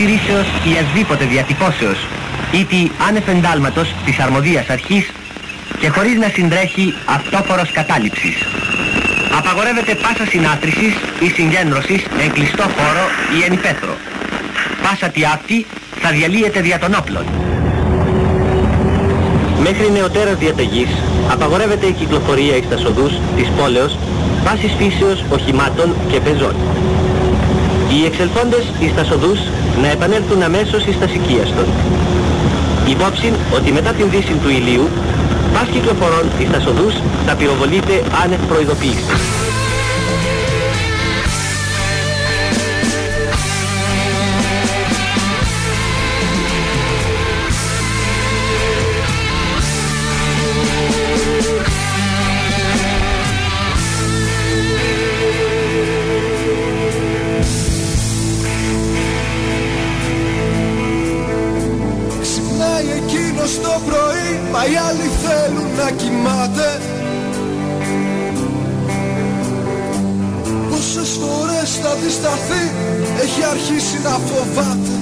Η ασδήποτε διατυπώσεως ή τη ανεφεντάλματος της αρμοδίας αρχής και χωρίς να συντρέχει αυτόφορος κατάληψης. Απαγορεύεται πάσα συνάτρισης ή συγκέντρωσης εν κλειστό χώρο ή εν υπέτρο. Πάσα τη άπτη θα διαλύεται δια των όπλων. Μέχρι νεωτέρας διαταγής απαγορεύεται η κυκλοφορία εις τα σοδούς της πόλεως βάσης φύσεως οχημάτων και πεζών. Οι εξελφόντες εις τα σοδούς να επανέλθουν αμέσως εις τα Η Υπόψη ότι μετά την δύση του ηλίου, πας κυκλοφορών εις τα σοδούς θα πυροβολείται άνευ. 做发。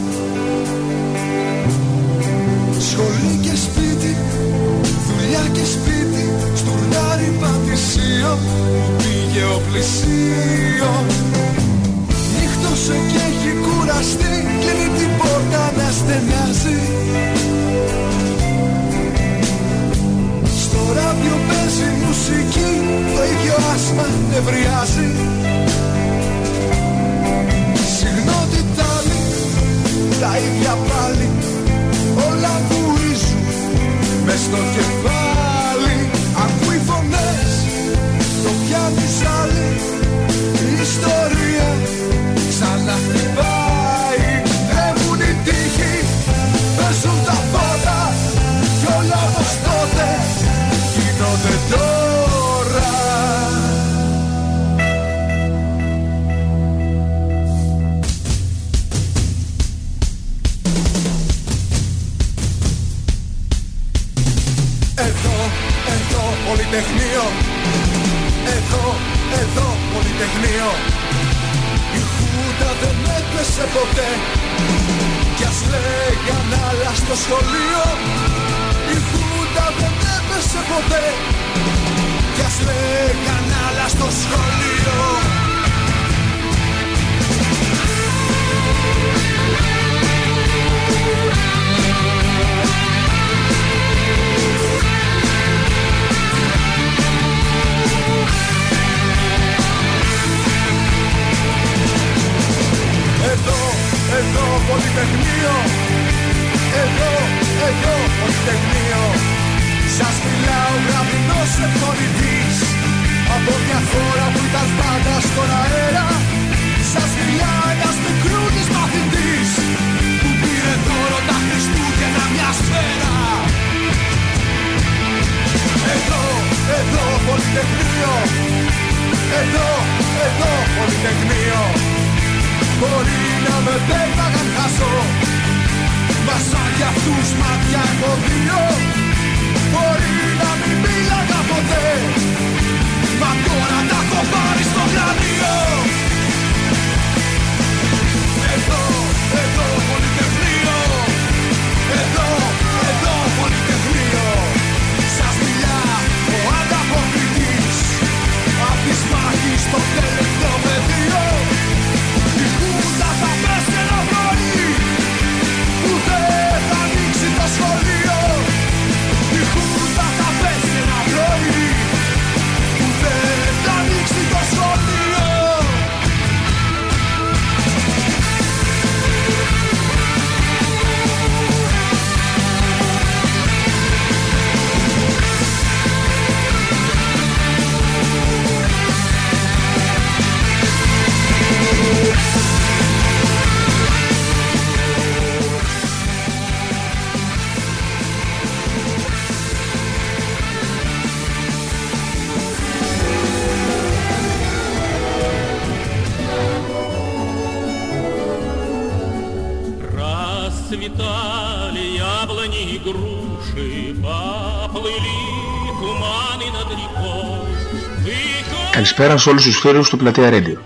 Καλησπέρα σε όλους τους φίλους του Πλατεία Radio.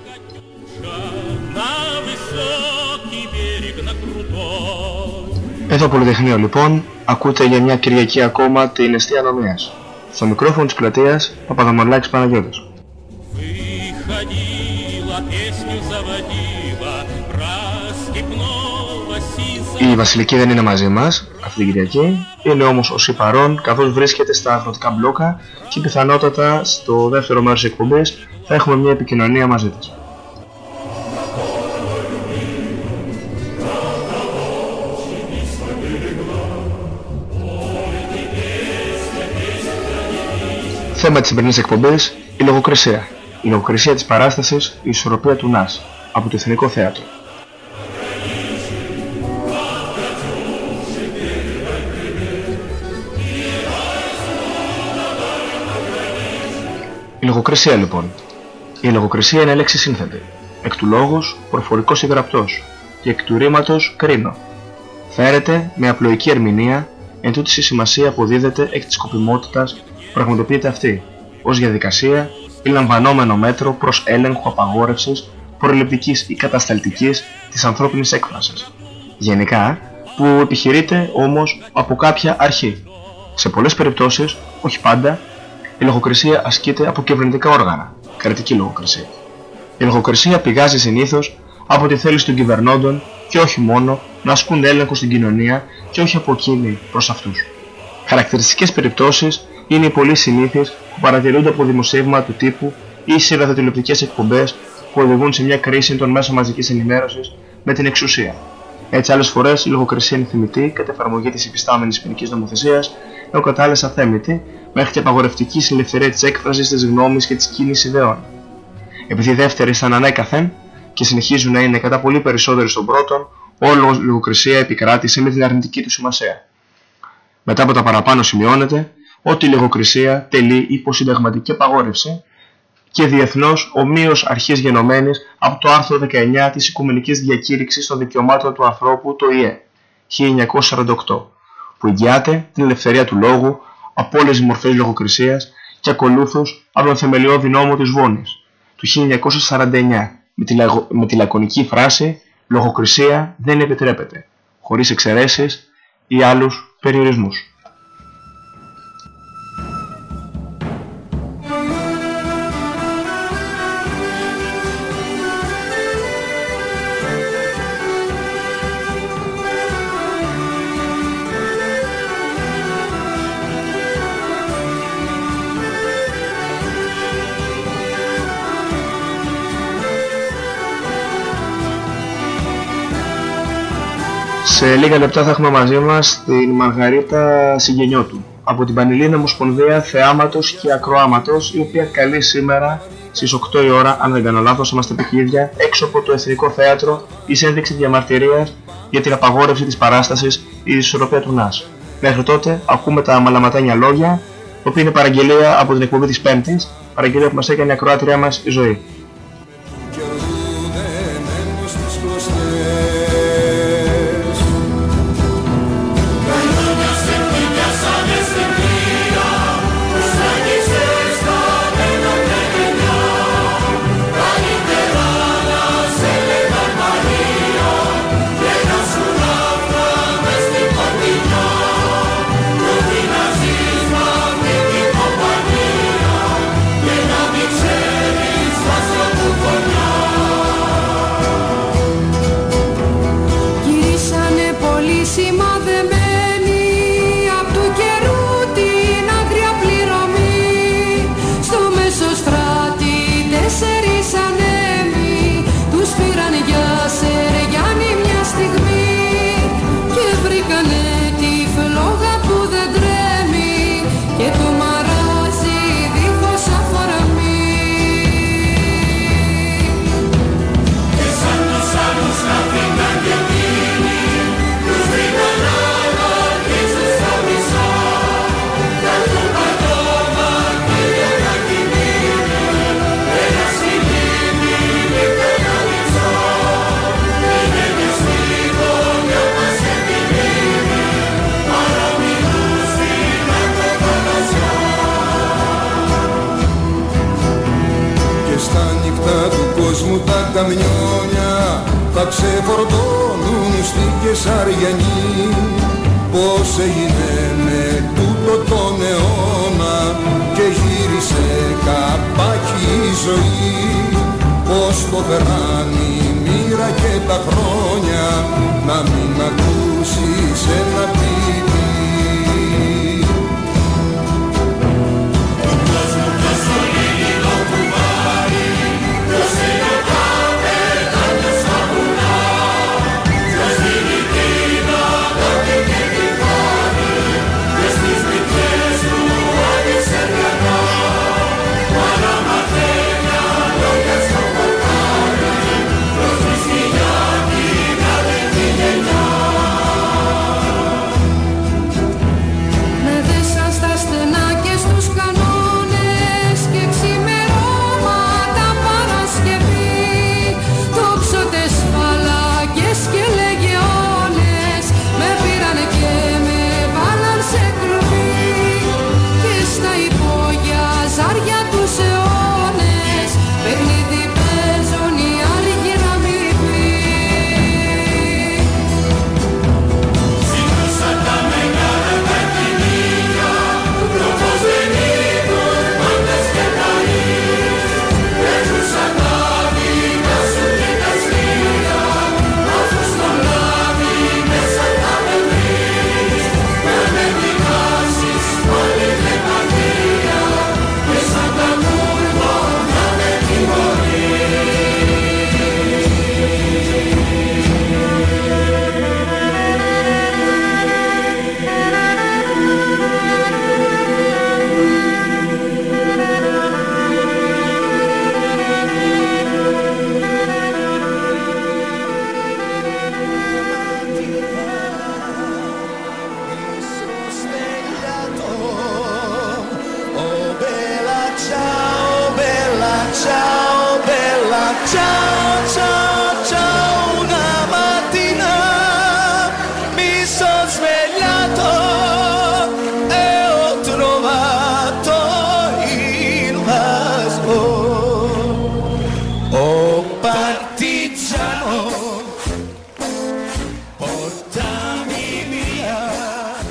Εδώ Πολυτεχνείο λοιπόν, ακούτε για μια Κυριακή ακόμα την αιστεία ανομίας. Στο μικρόφωνο της πλατείας, Παπαδαμαλάκης Παναγιώτης. Η Βασιλική δεν είναι μαζί μας, αυτή την Κυριακή, είναι όμως ο Σιπαρών καθώς βρίσκεται στα αγροτικά μπλόκα και πιθανότατα στο δεύτερο μέρος της εκπομπής θα έχουμε μια επικοινωνία μαζί της. Θέμα της σημερινής εκπομπής η λογοκρισία. Η λογοκρισία της παράστασης η ισορροπία του ΝΑΣ από το Εθνικό Θέατρο. Η λογοκρισία λοιπόν. Η λογοκρισία είναι λέξη σύνθετη. Εκ του λόγους προφορικός ή γραπτός και εκ του ρήματος κρίνω. Φέρεται με απλοϊκή ερμηνεία εν τούτης η σημασία αποδίδεται εκ της σκοπιμότητας που πραγματοποιείται αυτή ως διαδικασία ή λαμβανόμενο μέτρο προς έλεγχο απαγόρευσης προληπτικής ή κατασταλτικής της ανθρώπινης έκφρασης. Γενικά, που επιχειρείται όμως από κάποια αρχή. Σε πολλές περιπτώσεις, όχι πάντα, η λογοκρισία ασκείται από κυβερνητικά όργανα, κρατική λογοκρισία. Η λογοκρισία πηγάζει συνήθως από τη θέληση των κυβερνώντων και όχι μόνο να ασκούν έλεγχο στην κοινωνία και όχι από εκείνη προς αυτούς. Χαρακτηριστικές περιπτώσεις είναι οι πολύ συνήθειες που παρατηρούνται από δημοσίευμα του τύπου ή σε ραδιοτηλεοπτικές εκπομπές που οδηγούν σε μια κρίση των μέσων μαζικής ενημέρωσης με την εξουσία. Έτσι, άλλες φορές η λογοκρισία είναι θυμητή κατά εφαρμογή της υφιστάμενης ποινικής νομοθεσίας, ενώ κατά άλλες αθέμητη, μέχρι και απαγορευτική στην ελευθερία της έκφρασης της γνώμης και της κίνησης ιδεών. Επειδή οι δεύτεροι ήταν ανέκαθεν και συνεχίζουν να είναι κατά πολύ περισσότεροι στον πρώτον, όλο η λογοκρισία επικράτησε με την αρνητική του σημασία. Μετά από τα παραπάνω σημειώνεται ότι η λογοκρισία τελεί υποσυνταγματική απαγόρευση και διεθνώς ομοίως αρχής γενομένης από το άρθρο 19 της Οικουμενικής Διακήρυξης των Δικαιωμάτων του Ανθρώπου, το ΙΕ, 1948, που εγγυάται την ελευθερία του λόγου από όλες τις μορφές λογοκρισίας και ακολούθως από τον θεμελιώδη νόμο της Βόνης, του 1949, με τη, με τη λακωνική φράση «Λογοκρισία δεν επιτρέπεται», χωρίς εξαιρέσεις ή άλλους περιορισμούς. Σε λίγα λεπτά θα έχουμε μαζί μας την Μαργαρίτα Συγγενιώτου από την Πανελλήνια Ομοσπονδία Θεάματος και Ακροάματος η οποία καλεί σήμερα στις 8 η ώρα, αν δεν κάνω λάθος, είμαστε παιχνίδια έξω από το Εθνικό Θέατρο η ένδειξη διαμαρτυρίας για την απαγόρευση της παράστασης η ισορροπία του ΝΑΣ. Μέχρι τότε ακούμε τα μαλαματάνια λόγια, το οποίο είναι παραγγελία από την εκπομπή της Πέμπτης, παραγγελία που μας έκανε η ακροάτριά μας η ζωή. ζωή πως το περνάνε η μοίρα και τα χρόνια να μην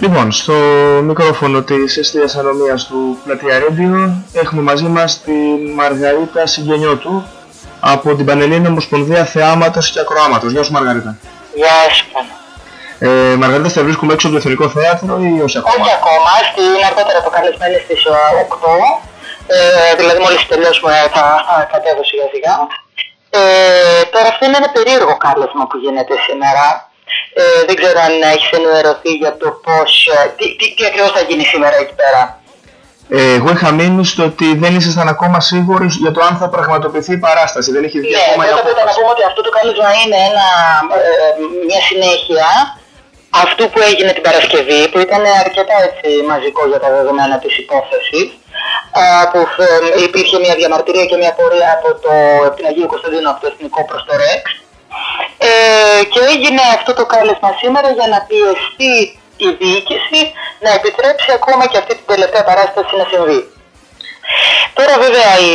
Λοιπόν, στο μικρόφωνο της εστίας ανομίας του Πλατεία Radio έχουμε μαζί μας τη Μαργαρίτα Συγγενιώτου από την Πανελλήνια Ομοσπονδία Θεάματος και Ακροάματος. Γεια σου Μαργαρίτα. Γεια σου. Ε, Μαργαρίτα, θα βρίσκουμε έξω από το Εθνικό Θέατρο ή όχι ακόμα; Όχι ακόμα, στην αργότερα αποκαλεσμένη στις ε, 8, ε, δηλαδή μόλις τελειώσουμε θα, θα κατέβω σιγά σιγά. Ε, τώρα αυτό είναι ένα περίεργο κάλεσμα που γίνεται σήμερα. Ε, δεν ξέρω αν έχεις ενημερωθεί για το πώς, ε, τι, τι, τι ακριβώς θα γίνει σήμερα εκεί πέρα. Ε, εγώ είχα μείνει στο ότι δεν ήσασταν ακόμα σίγουροι για το αν θα πραγματοποιηθεί η παράσταση. Δεν έχει βγει Ναι, ακόμα η πρώτα απ' όλα να απόφαση. πούμε ότι αυτό το κάλεσμα είναι ένα, ε, μια συνέχεια αυτού που έγινε την Παρασκευή, που ήταν αρκετά έτσι μαζικό για τα δεδομένα της υπόθεσης, α, που ε, υπήρχε μια διαμαρτυρία και μια πορεία από, το, από την Αγίου Κωνσταντίνου από το Εθνικό προς το ΡΕΚΣ. Ε, και έγινε αυτό το κάλεσμα σήμερα για να πιεστεί η διοίκηση να επιτρέψει ακόμα και αυτή την τελευταία παράσταση να συμβεί. Τώρα βέβαια η,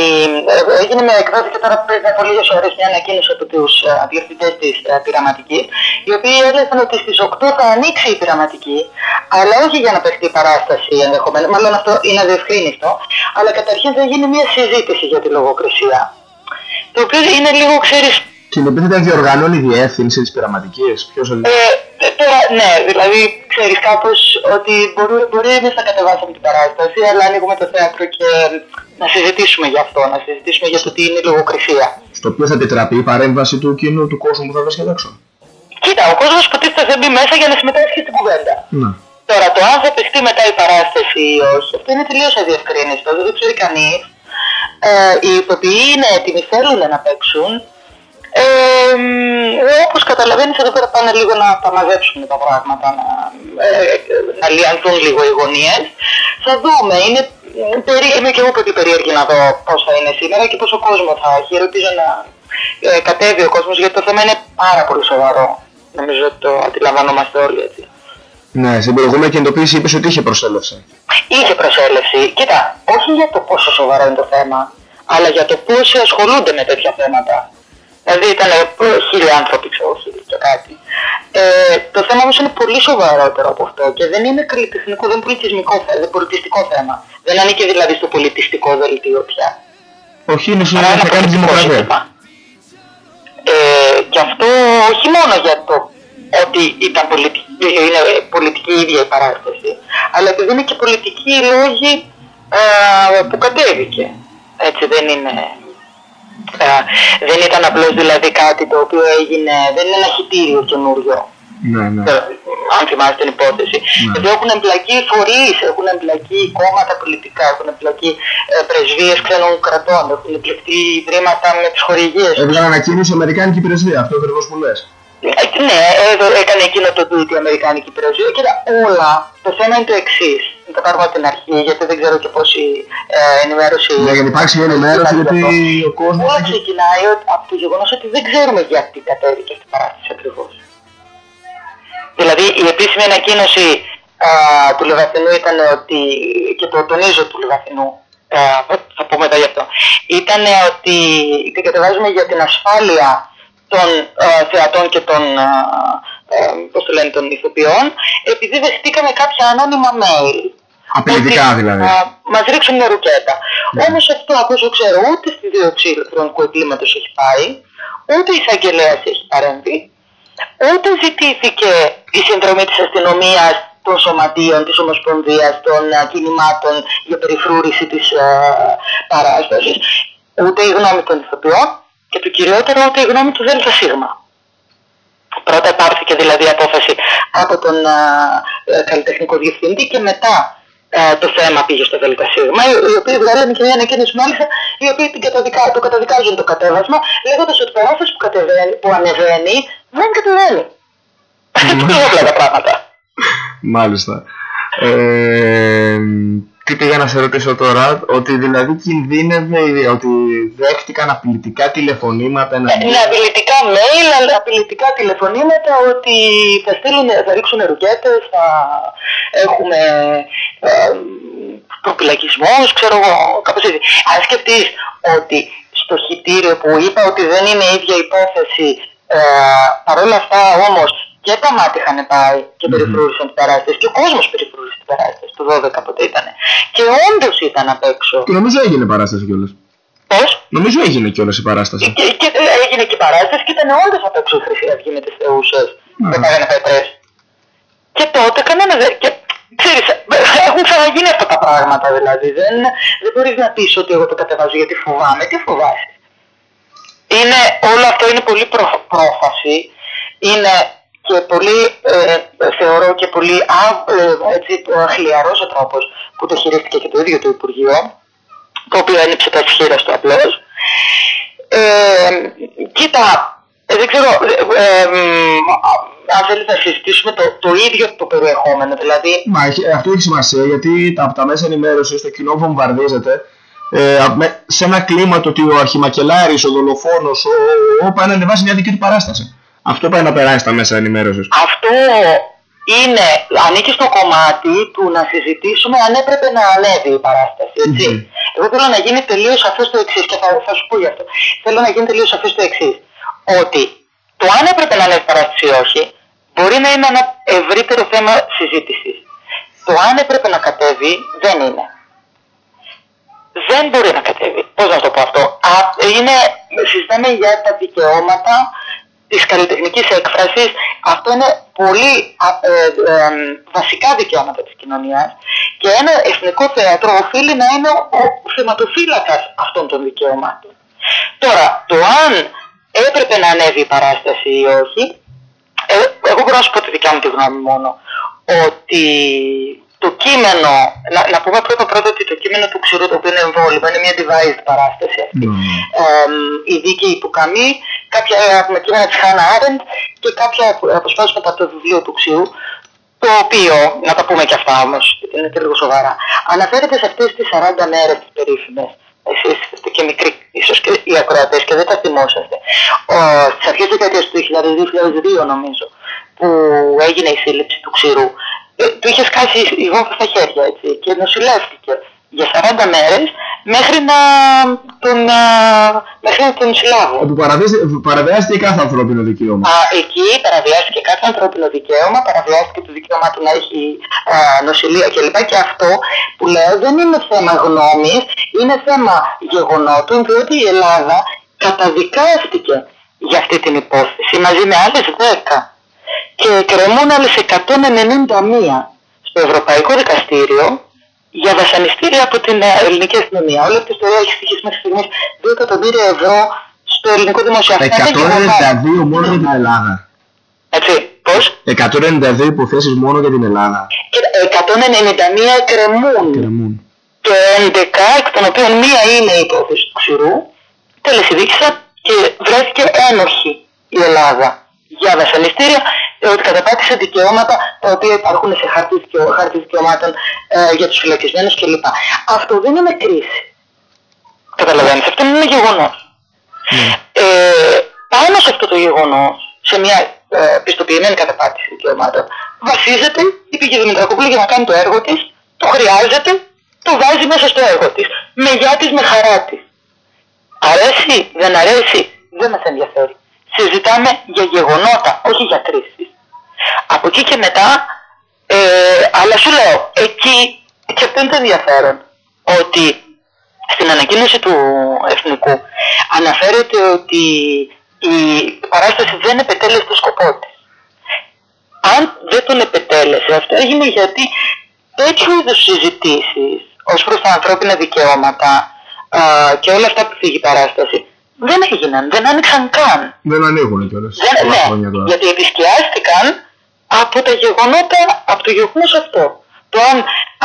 ε, έγινε με εκδόθηκε τώρα πριν από λίγες ώρες μια ανακοίνωση από τους ε, διευθυντές της ε, πειραματικής οι οποίοι έλεγαν ότι στις 8 θα ανοίξει η πειραματική αλλά όχι για να παιχτεί η παράσταση ενδεχομένως, μάλλον αυτό είναι αδιευκρίνιστο αλλά καταρχήν θα γίνει μια συζήτηση για τη λογοκρισία το οποίο είναι λίγο ξέρεις Την οποία θα διοργανώνει η διεύθυνση της πειραματικής. Ποιος θα... ε, τώρα, ναι, δηλαδή ξέρεις κάπως ότι μπορεί, μπορεί εμείς να κατεβάσουμε την παράσταση, αλλά ανοίγουμε το θέατρο και να συζητήσουμε γι' αυτό, να συζητήσουμε για το τι είναι η λογοκρισία. Στο οποίο θα επιτραπεί η παρέμβαση του κοινού του κόσμου που θα βρίσκεται έξω. Κοίτα, ο κόσμος υποτίθεται θα μπει μέσα για να συμμετάσχει στην κουβέντα. Ναι. Τώρα, το αν θα παιχτεί μετά η παράσταση ή όχι, αυτό είναι τελείως αδιευκρίνιστο, δεν το ξέρει κανείς. Ε, οι ηθοποιοί είναι έτοιμοι, θέλουν να παίξουν. Ε, μ, όπως καταλαβαίνεις εδώ πέρα πάνε λίγο να τα μαζέψουν τα πράγματα, να, ε, να λιανθούν λίγο οι γωνίες. Θα δούμε, είναι, ε, περί, είμαι και εγώ πολύ περίεργη να δω πώς θα είναι σήμερα και πόσο κόσμο θα έχει. Ελπίζω να ε, κατέβει ο κόσμος γιατί το θέμα είναι πάρα πολύ σοβαρό. Νομίζω ότι το αντιλαμβανόμαστε όλοι έτσι. Ναι, στην προηγούμενη κινητοποίηση είπες ότι είχε προσέλευση. Είχε προσέλευση. Κοίτα, όχι για το πόσο σοβαρό είναι το θέμα, αλλά για το πόσοι ασχολούνται με τέτοια θέματα. Δηλαδή ήταν ε, χίλιοι άνθρωποι, ξέρω, χίλιοι και κάτι. Ε, το θέμα όμως είναι πολύ σοβαρότερο από αυτό και δεν είναι καλλιτεχνικό, δεν είναι πολιτισμικό θέμα, δεν πολιτιστικό θέμα. Δεν ανήκει δηλαδή στο πολιτιστικό δελτίο πια. Όχι, είναι Άρα συνήθως είναι να κάνει πολιτικό δημοκρατία. ζήτημα. Ε, και αυτό όχι μόνο για το ότι ήταν πολιτική, είναι πολιτική η ίδια η παράσταση, αλλά επειδή είναι και πολιτικοί οι λόγοι ε, που κατέβηκε. Έτσι δεν είναι... ε, δεν ήταν απλώς δηλαδή κάτι το οποίο έγινε, δεν είναι ένα χιτήριο καινούριο. Ναι, ναι. Ε, αν θυμάστε την υπόθεση. Εδώ έχουν εμπλακεί φορείς, έχουν εμπλακεί κόμματα πολιτικά, έχουν εμπλακεί ε, πρεσβείες ξένων κρατών, έχουν εμπλακεί ιδρύματα με τις χορηγίες. Έβγαλε ανακοίνωση η Αμερικάνικη υπηρεσία, αυτό ακριβώς που λες. Ε, ναι, εδώ έκανε εκείνο το tweet η Αμερικάνικη υπηρεσία. Κοίτα, όλα. Το θέμα είναι το εξής. Να το πάρουμε από την αρχή, γιατί δεν ξέρω και πόση ε, ενημέρωση. Ναι, για να υπάρξει μια ενημέρωση, γιατί ο κόσμος. Όλα ξεκινάει ότι- από το γεγονός ότι δεν ξέρουμε γιατί κατέβηκε αυτή η παράσταση ακριβώς. Δηλαδή η επίσημη ανακοίνωση α, του Λεβαθινού ήταν ότι, και το τονίζω του Λεβαθινού, α, θα πω μετά γι' αυτό, ήταν ότι την κατεβάζουμε για την ασφάλεια των α, θεατών και των, α, α, πώς το λένε, των ηθοποιών, επειδή δεχτήκαμε κάποια ανώνυμα mail. Απειλητικά Ότι, δηλαδή. α, μας ρίξουν μια ρουκέτα. Όμως αυτό από όσο ξέρω ούτε στη δίωξη ηλεκτρονικού εγκλήματος έχει πάει, ούτε η εισαγγελέας έχει παρέμβει, ούτε ζητήθηκε η συνδρομή της αστυνομίας των σωματείων, της Ομοσπονδίας, των α, κινημάτων για περιφρούρηση της α, παράστασης, ούτε η γνώμη των ηθοποιών και το κυριότερο ούτε η γνώμη του ΔΣ. Πρώτα πάρθηκε δηλαδή απόφαση από τον α, ε, καλλιτεχνικό διευθυντή και μετά ε, το θέμα πήγε στο ΔΣ, οι, οι οποίοι βγάλανε και μια ανακοίνωση μάλιστα, οι οποίοι την καταδικα, το καταδικάζουν το κατέβασμα, λέγοντας ότι η παράσταση που, κατεβαίνει, που ανεβαίνει δεν κατεβαίνει. Πιο απλά τα πράγματα. Μάλιστα. Ε, τι πήγα να σε ρωτήσω τώρα, ότι δηλαδή κινδύνευε, η- ότι δέχτηκαν απειλητικά τηλεφωνήματα να Είναι απειλητικά mail, αλλά απειλητικά τηλεφωνήματα ότι θα, στείλουν, θα ρίξουν ρουκέτες, θα έχουμε ε, προπυλακισμούς, ξέρω εγώ, κάπως έτσι. Αν σκεφτείς ότι στο χιτήριο που είπα ότι δεν είναι η ίδια υπόθεση, ε, παρόλα αυτά όμως και τα μάτια είχαν πάει και περιφρούρησαν την παράσταση και ο κόσμος περιφρούρησε την παράσταση, το 12 πότε ήταν. Και όντως ήταν απ' έξω. Και νομίζω έγινε παράσταση κιόλας. Πώς; Νομίζω έγινε κιόλας η παράσταση. Και, και έγινε και η παράσταση και ήταν όντως απ' έξω η Χρυσή Αυγή με τις θεούσες Ναι. που πάγανε πέτρες. Και τότε κανένα δεν... Και, ξέρεις, έχουν ξαναγίνει αυτά τα πράγματα δηλαδή. Δεν, δεν μπορείς να πεις ότι εγώ το κατεβάζω γιατί φοβάμαι. Τι φοβάσαι; Είναι, όλο αυτό είναι πολύ προ, πρόφαση. Είναι και πολύ, ε, θεωρώ και πολύ α, ε, έτσι, χλιαρός ο τρόπος που το χειρίστηκε και το ίδιο το Υπουργείο το οποίο ένιψε τα ισχύρα του απλώς. Ε, κοίτα, ε, δεν ξέρω, ε, ε, μ, αν θέλεις να συζητήσουμε το, το ίδιο το περιεχόμενο, δηλαδή Μα έχει- αυτό έχει σημασία γιατί τα- από τα μέσα ενημέρωση το κοινό βομβαρδίζεται ε, α- με- σε ένα κλίμα το ότι ο Αρχιμακελάρης, ο δολοφόνος, ο, ο, ο πάει να ανεβάσει μια δική του παράσταση. Αυτό πάει να περάσει στα μέσα ενημέρωσης. αυτό είναι, ανήκει στο κομμάτι του να συζητήσουμε αν έπρεπε να ανέβει η παράσταση, έτσι. Μμμ. Εγώ θέλω να γίνει τελείως σαφές το εξής και θα, θα σου πω γι' αυτό. Θέλω να γίνει τελείως σαφές το εξής. Ότι το αν έπρεπε να ανέβει η παράσταση ή όχι μπορεί να είναι ένα ευρύτερο θέμα συζήτησης. Το αν έπρεπε να κατέβει δεν είναι. Δεν μπορεί να κατέβει. Πώς να το πω αυτό. Α, είναι, συζητάμε για τα δικαιώματα της καλλιτεχνικής έκφρασης. Αυτό είναι πολύ α, ε, ε, βασικά δικαιώματα της κοινωνίας και ένα εθνικό θέατρο οφείλει να είναι ο, ο θεματοφύλακας αυτών των δικαιωμάτων. Τώρα, το αν έπρεπε να ανέβει η παράσταση ή όχι, ε, εγώ μπορώ να σου πω τη δικιά μου τη γνώμη μόνο. Ότι το κείμενο, να, να πούμε πρώτα πρώτα ότι το κείμενο του ξηρού το οποίο είναι εμβόλυμο, είναι μια devised παράσταση αυτή. Ε, η δίκαιη του Καμί, κάποια ε, κείμενα της Χάνα Άρεντ και κάποια αποσπάσματα από το βιβλίο του ξηρού, το οποίο, να τα πούμε και αυτά όμως, γιατί είναι και λίγο σοβαρά, αναφέρεται σε αυτές τις 40 μέρες τις περίφημες, εσείς είστε και μικροί, ίσως και οι ακροατές και δεν τα θυμόσαστε. Ο, στις αρχές της δεκαετίας του 2000-2002 νομίζω, που έγινε η σύλληψη του ξηρού, ε, του είχες σκάσει η βόμβα στα χέρια έτσι, και νοσηλεύτηκε για 40 μέρες μέχρι να τον, α, μέχρι να τον συλλάβουν. Όπου παραβιάζεται- παραβιάζεται κάθε ανθρώπινο δικαίωμα. Α, εκεί παραβιάστηκε κάθε ανθρώπινο δικαίωμα, παραβιάστηκε το δικαίωμα του να έχει α, νοσηλεία κλπ. Και αυτό που λέω δεν είναι θέμα γνώμης, είναι θέμα γεγονότων, διότι η Ελλάδα καταδικάστηκε για αυτή την υπόθεση μαζί με άλλες 10 και κρεμούν άλλες 191 στο Ευρωπαϊκό Δικαστήριο για βασανιστήρια από την ε, ελληνική αστυνομία. Όλη αυτή η ιστορία έχει στοιχήσει μέχρι στιγμής 2 εκατομμύρια ευρώ στο ελληνικό δημοσιογραφικό. 192 μόνο για την Ελλάδα. Έτσι, πώς; 192 υποθέσεις μόνο για την Ελλάδα. Και 191 κρεμούν Κρεμούν. και 11 εκ των οποίων μία είναι η υπόθεση του ξηρού τελεσυδίκησαν και βρέθηκε ένοχη η Ελλάδα για βασανιστήρια ε, ότι καταπάτησε δικαιώματα τα οποία υπάρχουν σε χάρτη, δικαιω... χάρτη δικαιωμάτων ε, για τους φυλακισμένους κλπ. Αυτό δεν είναι κρίση. Καταλαβαίνεις, αυτό είναι γεγονός. Ε, πάνω σε αυτό το γεγονός, σε μια ε, πιστοποιημένη καταπάτηση δικαιωμάτων, βασίζεται η Πηγή Δημητρακόπουλου για να κάνει το έργο της, το χρειάζεται, το βάζει μέσα στο έργο της. Με γεια της, με χαρά της. Αρέσει, δεν αρέσει, δεν μας ενδιαφέρει. Συζητάμε για γεγονότα, όχι για κρίσεις. Από εκεί και μετά, ε, αλλά σου λέω, εκεί, και αυτό είναι το ενδιαφέρον, ότι στην ανακοίνωση του Εθνικού αναφέρεται ότι η παράσταση δεν επετέλεσε το σκοπό της. Αν δεν τον επετέλεσε, αυτό έγινε γιατί τέτοιου είδους συζητήσεις ως προς τα ανθρώπινα δικαιώματα α, και όλα αυτά που φύγει η παράσταση δεν έγιναν, δεν άνοιξαν καν. Δεν ανοίγουν κιόλας. Δεν, Πολλά ναι, χρόνια τώρα. γιατί επισκιάστηκαν από τα γεγονότα, από το γεγονός αυτό. Το αν,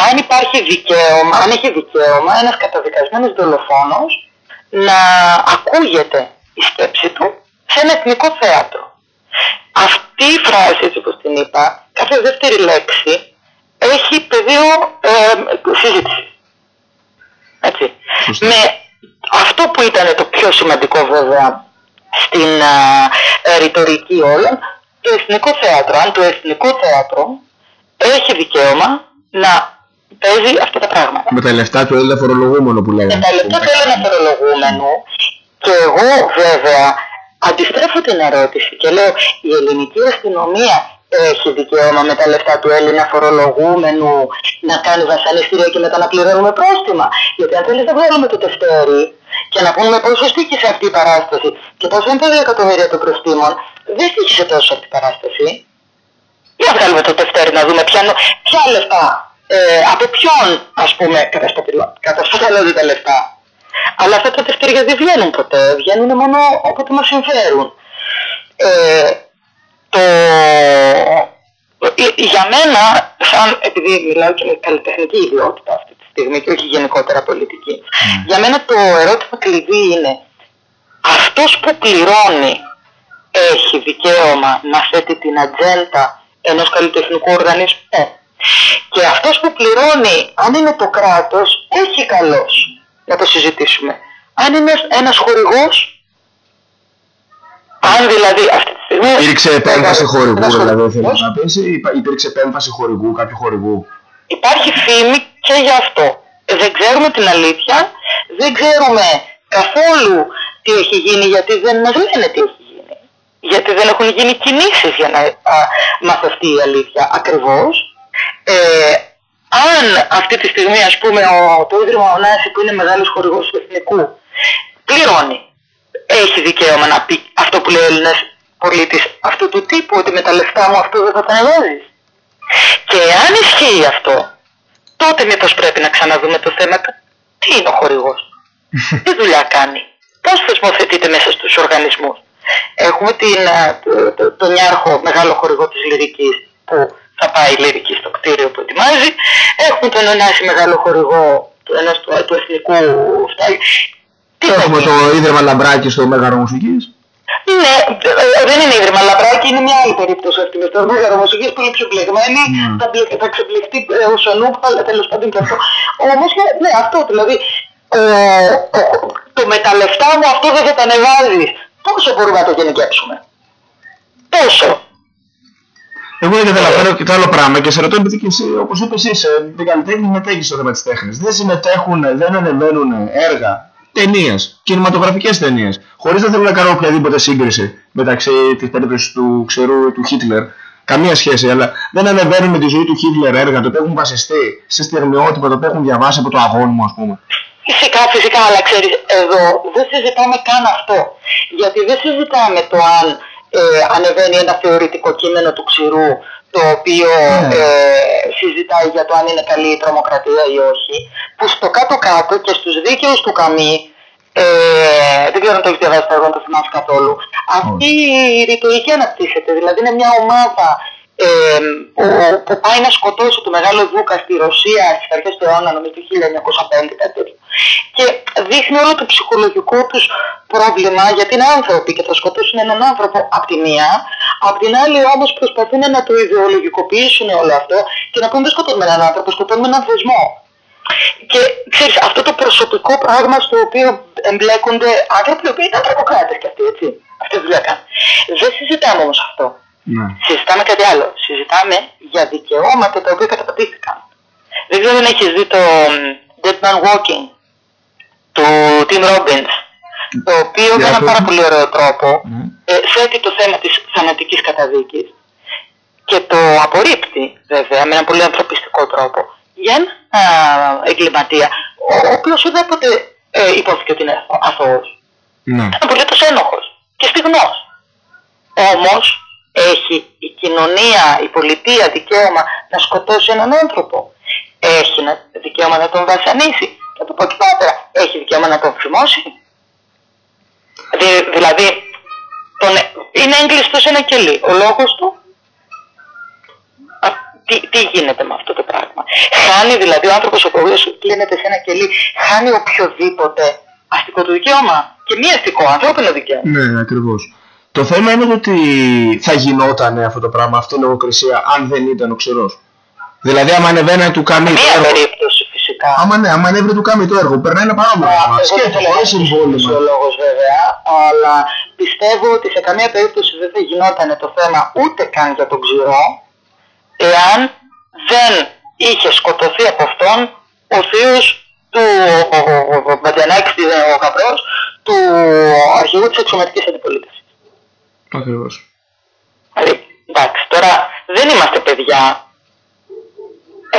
αν υπάρχει δικαίωμα, αν έχει δικαίωμα ένας καταδικασμένος δολοφόνος να ακούγεται η σκέψη του σε ένα εθνικό θέατρο. Αυτή η φράση, έτσι όπως την είπα, κάθε δεύτερη λέξη έχει πεδίο ε, συζήτηση. Έτσι. Σωστά. Με αυτό που ήταν το πιο σημαντικό βέβαια στην α, ε, ρητορική όλων, το εθνικό θέατρο. Αν το εθνικό θέατρο έχει δικαίωμα να παίζει αυτά τα πράγματα. Με τα λεφτά του Έλληνα φορολογούμενου που Με λέγανε. τα λεπτά του Έλληνα φορολογούμενου και εγώ βέβαια αντιστρέφω την ερώτηση και λέω η ελληνική αστυνομία έχει δικαίωμα με τα λεφτά του Έλληνα φορολογούμενου να κάνει βασανιστήρια και μετά να πληρώνουμε πρόστιμα. Γιατί αν θέλεις να βγάλουμε το τευτέρι και να πούμε πόσο στήκησε αυτή η παράσταση και πόσο είναι τα δύο εκατομμύρια των προστήμων, δεν στήκησε τόσο αυτή η παράσταση. Για να βγάλουμε το τευτέρι να δούμε ποια, νο- ποια λεφτά, ε, από ποιον ας πούμε κατασπαταλώ- κατασπαταλώνται τα λεφτά. Αλλά αυτά τα τευτέρια δεν βγαίνουν ποτέ, βγαίνουν μόνο όποτε μας συμφέρουν. Ε, το... ε, Για μένα, σαν, επειδή μιλάω και με καλλιτεχνική ιδιότητα αυτή τη στιγμή και όχι γενικότερα πολιτική, για μένα το ερώτημα κλειδί είναι αυτός που πληρώνει έχει δικαίωμα να θέτει την ατζέντα ενός καλλιτεχνικού οργανισμού. Και αυτός που πληρώνει, αν είναι το κράτος, έχει καλώς να το συζητήσουμε. Αν είναι ένας χορηγός, αν δηλαδή αυτή τη στιγμή... Υπήρξε επέμβαση χορηγού, ένας δηλαδή χορηγός, θέλεις να πεις, ή υπά- υπήρξε επέμβαση χορηγού, κάποιου χορηγού; Υπάρχει φήμη και γι' αυτό. Δεν ξέρουμε την αλήθεια, δεν ξέρουμε καθόλου τι έχει γίνει γιατί δεν μας λένε τι έχει γίνει. Γιατί δεν έχουν γίνει κινήσεις για να α, μαθευτεί η αλήθεια ακριβώς. Ε, αν αυτή τη στιγμή ας πούμε ο, το Ίδρυμα Ωνάση που είναι μεγάλος χορηγός του Εθνικού πληρώνει, έχει δικαίωμα να πει αυτό που λέει ο Έλληνας πολίτης αυτού του τύπου ότι με τα λεφτά μου αυτό δεν θα τα ανεβάζεις. Και αν ισχύει αυτό, τότε μήπως πρέπει να ξαναδούμε το θέμα του. Τι είναι ο χορηγός, τι δουλειά κάνει, πώς θεσμοθετείται μέσα στους οργανισμούς. Έχουμε την, α, το- το- τον Ιάρχο μεγάλο χορηγό της λυρικής που θα πάει η λυρική στο κτίριο που ετοιμάζει. Έχουμε τον Ωνάση μεγάλο χορηγό του, ενός του, του εθνικού φτάλι. Τι θα Έχουμε γίνει; το Ίδρυμα Λαμπράκη στο Μέγαρο Μουσικής. Ναι, ε, δεν είναι ίδρυμα λαμπράκι, είναι μια άλλη περίπτωση αυτή με το μέγαρο μουσικής, πολύ πιο μπλεγμένη, Ναι. θα, μπλε, θα ξεμπλεχτεί ε, ο Σονούπ, αλλά τέλος πάντων και αυτό. Όμως, ναι, αυτό δηλαδή, ε, ε, το με τα λεφτά μου αυτό δεν θα τα ανεβάζεις. Πόσο μπορούμε να το γενικεύσουμε. Πόσο; Εγώ δεν καταλαβαίνω και το άλλο πράγμα και σε ρωτώ επειδή και εσύ, όπως είπες είσαι καλλιτέχνη μετέχει στο θέμα της τέχνης. Δεν συμμετέχουν, δεν ανεβαίνουν έργα, ταινίες, κινηματογραφικές ταινίες. Χωρίς να θέλω να κάνω οποιαδήποτε σύγκριση μεταξύ της περίπτωσης του ξερού του Χίτλερ. Καμία σχέση, αλλά δεν ανεβαίνουν με τη ζωή του Χίτλερ έργα, το οποίο έχουν βασιστεί σε στιγμιότυπα, το οποίο έχουν διαβάσει από το αγώνι μου, ας πούμε. Φυσικά, φυσικά, αλλά ξέρεις, εδώ δεν συζητάμε καν αυτό. Γιατί δεν συζητάμε το αν ε, ανεβαίνει ένα θεωρητικό κείμενο του ξηρού το οποίο Ναι. ε, συζητάει για το αν είναι καλή η τρομοκρατία ή όχι, που στο κάτω-κάτω και στους δίκαιους του Καμί, ε, δεν ξέρω αν το έχεις διαβάσει εγώ, αν το θυμάσαι καθόλου, αυτή η ρητορική αναπτύσσεται, δηλαδή είναι μια ομάδα ε, που, που πάει να σκοτώσει το μεγάλο Δούκα στη Ρωσία στις αρχές του αιώνα, νομίζω το 1905 κάτι τέτοιο. Και δείχνει όλο το ψυχολογικό τους πρόβλημα γιατί είναι άνθρωποι και θα σκοτώσουν έναν άνθρωπο από τη μία, απ' την άλλη όμως προσπαθούν να το ιδεολογικοποιήσουν όλο αυτό και να πούν δεν σκοτώνουμε έναν άνθρωπο, σκοτώνουμε έναν θεσμό. Και ξέρεις, αυτό το προσωπικό πράγμα στο οποίο εμπλέκονται άνθρωποι οι οποίοι ήταν τρομοκράτες κι αυτοί, έτσι. Αυτή τη δουλειά κάνουν. Δεν συζητάμε όμως αυτό. Ναι. Συζητάμε κάτι άλλο. Συζητάμε για δικαιώματα τα οποία καταπατήθηκαν. Δεν ξέρω αν έχεις δει το μ, Dead Man Walking του Tim Robbins το οποίο με Για έναν πες πάρα μου. πολύ ωραίο τρόπο Ναι. ε, θέτει το θέμα της θανατικής καταδίκης και το απορρίπτει βέβαια με έναν πολύ ανθρωπιστικό τρόπο για ένα εγκληματία ο οποίος ουδέποτε ε, υπόθηκε ότι είναι αθώος Ναι. είναι απολύτως ένοχος και στιγνός. Όμως έχει η κοινωνία, η πολιτεία δικαίωμα να σκοτώσει έναν άνθρωπο. Έχει να- δικαίωμα να τον βασανίσει. Και το πω και πάτερα, έχει δικαίωμα να τον φημώσει. Δη- δηλαδή, τον, είναι έγκλειστος σε ένα κελί. Ο λόγος του, α, τι, τι γίνεται με αυτό το πράγμα; Χάνει δηλαδή ο άνθρωπος ο οποίος κλείνεται σε ένα κελί, χάνει οποιοδήποτε αστικό του δικαίωμα; Και μη αστικό, ανθρώπινο δικαίωμα. Ναι, ακριβώς. Το θέμα είναι ότι θα γινόταν αυτό το πράγμα, αυτή η λογοκρισία, αν δεν ήταν ο ξερός. Δηλαδή, άμα ανεβαίνει του Καμί το Μία έργο. περίπτωση φυσικά. Άμα ναι, άμα ανέβαινε του Καμί το έργο, περνάει ένα παρόμοιο Α, πράγμα. εγώ δεν Σκέφτομαι, θέλω να χωρίς είμαι συμβόλαιο. φυσιολόγος βέβαια, αλλά πιστεύω ότι σε καμία περίπτωση δεν θα γινόταν το θέμα ούτε καν για τον ξηρό, εάν δεν είχε σκοτωθεί από αυτόν ο θείος του ο, ο, ο, ο Μπαντιανάκης, ο Καπρός, του αρχηγού της εξωματικής αντιπολίτευσης. Ακριβώς. Δηλαδή, εντάξει, τώρα δεν είμαστε παιδιά.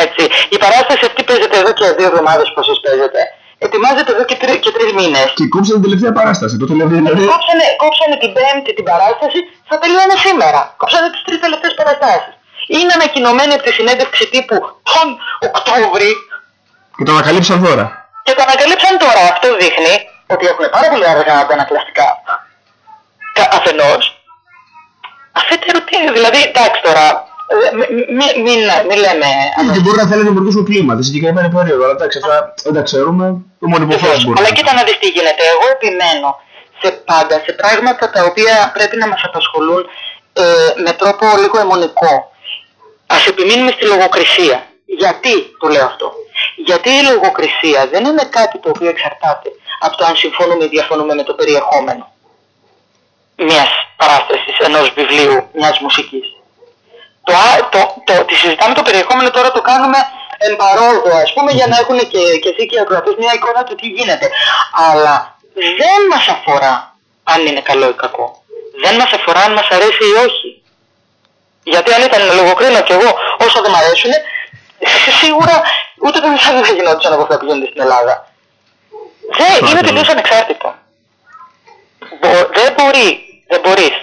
Έτσι. Η παράσταση αυτή παίζεται εδώ και δύο εβδομάδες που εσείς παίζετε. Ετοιμάζεται εδώ και, τρι, και τρεις μήνες. Και κόψε την τελευταία παράσταση. Το τελευταίο δηλαδή. Κόψανε, κόψανε την πέμπτη την παράσταση, θα τελειώνει σήμερα. Κόψανε τις τρεις τελευταίες παραστάσεις. Είναι ανακοινωμένη από τη συνέντευξη τύπου τον Οκτώβρη Και το ανακαλύψαν τώρα. και το ανακαλύψαν τώρα. Αυτό δείχνει ότι έχουν πάρα πολύ αργά αντανακλαστικά. Κα- Αφενός. Αφέτερο τι είναι, δηλαδή εντάξει τώρα, ε, μη- μη- μην, μην λέμε... Γιατί μπορεί να θέλουν να δημιουργήσουν κλίμα τη συγκεκριμένη περίοδο. Αλλά εντάξει, αυτά δεν τα ξέρουμε. Το μόνο που Βεβαίως. μπορεί. Αλλά κοίτα να δεις τι γίνεται. Εγώ επιμένω σε πάντα, σε πράγματα τα οποία πρέπει να μας απασχολούν ε, με τρόπο λίγο αιμονικό. Ας επιμείνουμε στη λογοκρισία. Γιατί το λέω αυτό; Γιατί η λογοκρισία δεν είναι κάτι το οποίο εξαρτάται από το αν συμφωνούμε ή διαφωνούμε με το περιεχόμενο μιας παράστασης, ενός βιβλίου, μιας μουσικής. Το, α- το, το, τη συζητάμε το περιεχόμενο τώρα το κάνουμε εμπαρόδο ας πούμε για να έχουν και, και εσύ και οι ακροατές μια εικόνα του τι γίνεται. Αλλά δεν μας αφορά αν είναι καλό ή κακό. Δεν μας αφορά αν μας αρέσει ή όχι. Γιατί αν ήταν να λογοκρίνω κι εγώ όσο δεν μ' αρέσουν, σίγουρα ούτε το μισά δεν θα γινόντουσαν από αυτά που γίνονται στην Ελλάδα. Δεν, είναι Ακριβώς. τελείως ανεξάρτητο. Μπο- δεν μπορεί, δεν μπορείς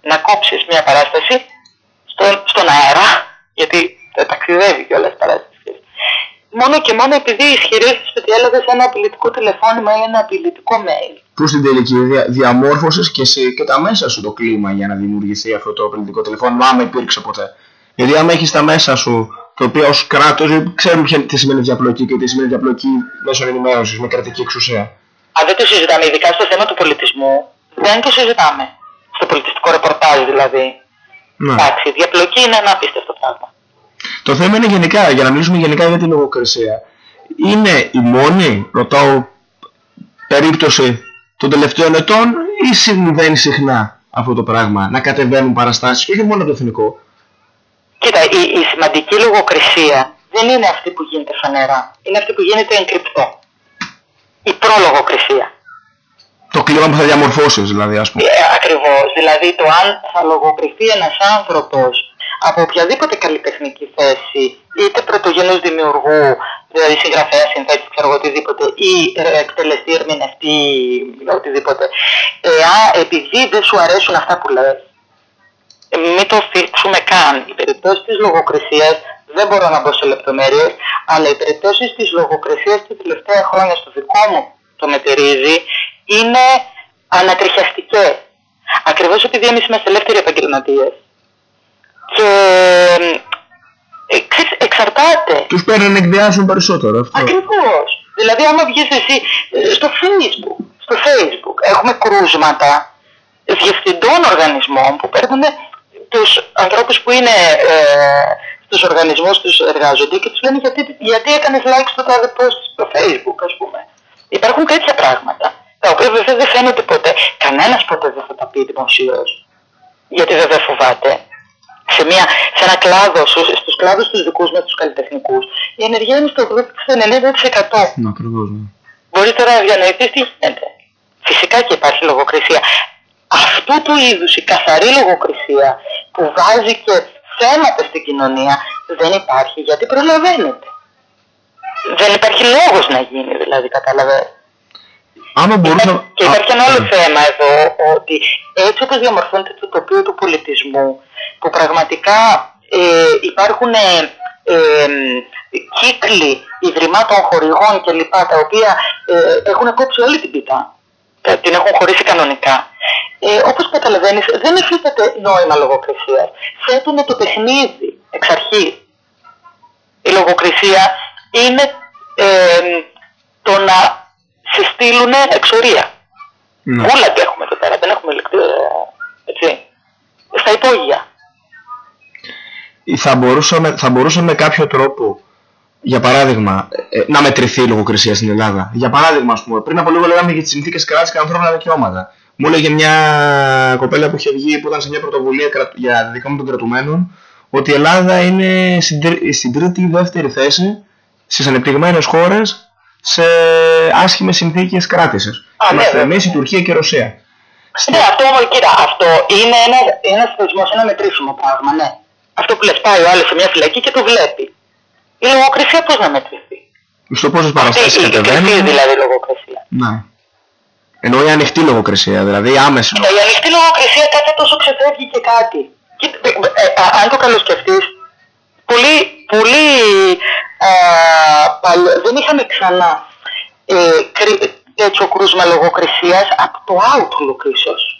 να κόψεις μια παράσταση στον, στον αέρα, γιατί δεν ταξιδεύει κιόλας η παράσταση. Μόνο και μόνο επειδή ισχυρίζεσαι ότι έλαβες ένα απειλητικό τηλεφώνημα ή ένα απειλητικό mail. Που στην τελική δια, διαμόρφωσες και, σε, και τα μέσα σου το κλίμα για να δημιουργηθεί αυτό το πολιτικό τηλεφώνημα, άμα υπήρξε ποτέ; Γιατί άμα έχεις τα μέσα σου, το οποίο ως κράτος, ξέρουμε ποια- τι σημαίνει διαπλοκή και τι σημαίνει διαπλοκή μέσω ενημέρωσης με κρατική εξουσία. Αν δεν το συζητάμε, ειδικά στο θέμα του πολιτισμού, δεν το συζητάμε. Στο πολιτιστικό ρεπορτάζ δηλαδή. Ναι. Εντάξει, η διαπλοκή είναι ένα απίστευτο πράγμα. Το θέμα είναι γενικά, για να μιλήσουμε γενικά για την λογοκρισία. Είναι η μόνη, ρωτάω, περίπτωση των τελευταίων ετών ή συμβαίνει συχνά αυτό το πράγμα, να κατεβαίνουν παραστάσεις και όχι μόνο το εθνικό; Κοίτα, η, η σημαντική λογοκρισία δεν είναι αυτή που γίνεται φανερά. Είναι αυτή που γίνεται εγκρυπτό. Η προλογοκρισία. Το κλίμα που θα διαμορφώσεις δηλαδή ας πούμε. Ε, ακριβώς. Δηλαδή το αν θα λογοκριθεί ένας άνθρωπος από οποιαδήποτε καλλιτεχνική θέση, είτε πρωτογενούς δημιουργού, δηλαδή συγγραφέας, συνθέτης, ξέρω εγώ οτιδήποτε, ή ε, εκτελεστή, ερμηνευτή, οτιδήποτε, εά, επειδή δεν σου αρέσουν αυτά που λες, ε, μην το θίξουμε καν. Οι περιπτώσεις της λογοκρισίας, δεν μπορώ να μπω σε λεπτομέρειες, αλλά οι περιπτώσεις της λογοκρισίας τα τελευταία χρόνια στο δικό μου το μετερίζει, είναι ανατριχιαστικές. Ακριβώς επειδή εμείς είμαστε ελεύθεροι επαγγελματίες. Και ε, ξέρεις, εξαρτάται. Τους παίρνουν να εκβιάσουν περισσότερο αυτό. Ακριβώς. Δηλαδή άμα βγεις εσύ ε, στο Facebook, στο Facebook έχουμε κρούσματα διευθυντών οργανισμών που παίρνουν τους ανθρώπους που είναι ε, στους οργανισμούς τους εργάζονται και τους λένε γιατί, γιατί έκανες like στο τάδε post στο Facebook ας πούμε. Υπάρχουν τέτοια πράγματα τα οποία βέβαια δεν φαίνονται ποτέ. Κανένας ποτέ δεν θα τα πει δημοσίως. Γιατί δεν φοβάται σε, μια, σε ένα κλάδο, στους, στους κλάδους τους δικούς μας, τους καλλιτεχνικούς, η ενεργεία είναι στο 80-90%. Ναι, ακριβώς, ναι. Μπορείς τώρα να διανοηθείς τι γίνεται. Φυσικά και υπάρχει λογοκρισία. Αυτού του είδους η καθαρή λογοκρισία που βάζει και θέματα στην κοινωνία δεν υπάρχει γιατί προλαβαίνεται. Δεν υπάρχει λόγος να γίνει δηλαδή, καταλαβαίνετε. Άμα μπορούσα... Και υπάρχει ένα άλλο ναι. θέμα εδώ, ότι έτσι όπως διαμορφώνεται το τοπίο του πολιτισμού, που πραγματικά ε, υπάρχουν ε, ε, κύκλοι ιδρυμάτων χορηγών κλπ. τα οποία ε, έχουν κόψει όλη την πίτα, ε, την έχουν χωρίσει κανονικά. Ε, όπως καταλαβαίνεις, δεν υφίσταται νόημα λογοκρισίας. Θέτουν το παιχνίδι εξ αρχής. Η λογοκρισία είναι ε, το να σε στείλουν εξορία. Ναι. Όλα τα έχουμε εδώ πέρα, δεν έχουμε λεκτή, έτσι. Στα υπόγεια. θα μπορούσαμε, θα μπορούσαμε με κάποιο τρόπο, για παράδειγμα, ε, να μετρηθεί η λογοκρισία στην Ελλάδα. Για παράδειγμα, ας πούμε, πριν από λίγο λέγαμε για τις συνθήκες κράτης και ανθρώπινα δικαιώματα. Μου έλεγε μια κοπέλα που είχε βγει, που ήταν σε μια πρωτοβουλία κρα- για δικαιώματα των κρατουμένων, ότι η Ελλάδα είναι στην, τρι- στην τρίτη ή δεύτερη θέση στις ανεπτυγμένες χώρες σε άσχημες συνθήκες κράτησης. Α, ναι, Είμαστε βέβαια. εμείς, η Τουρκία και η Ρωσία. Ναι, αυτό όμως, κοίτα, αυτό είναι ένα, ένας θεσμός, ένα μετρήσιμο πράγμα, ναι. Αυτό που λες πάει ο άλλος σε μια φυλακή και το βλέπει. Η λογοκρισία πώς να μετρηθεί; Στο πόσες Αυτή παραστάσεις η κριτική κατεβαίνουν. δηλαδή λογοκρισία. Ναι. Εννοώ η ανοιχτή λογοκρισία, δηλαδή η άμεση Κοίτα, η ανοιχτή λογοκρισία κάτι τόσο ξεφεύγει και κάτι. Κοίτα, ε, ε, α, αν το καλοσκεφτείς, πολύ, πολύ α, παλιό, δεν είχαμε ξανά ε, κρι- τέτοιο κρούσμα λογοκρισίας από το Outlook ίσως.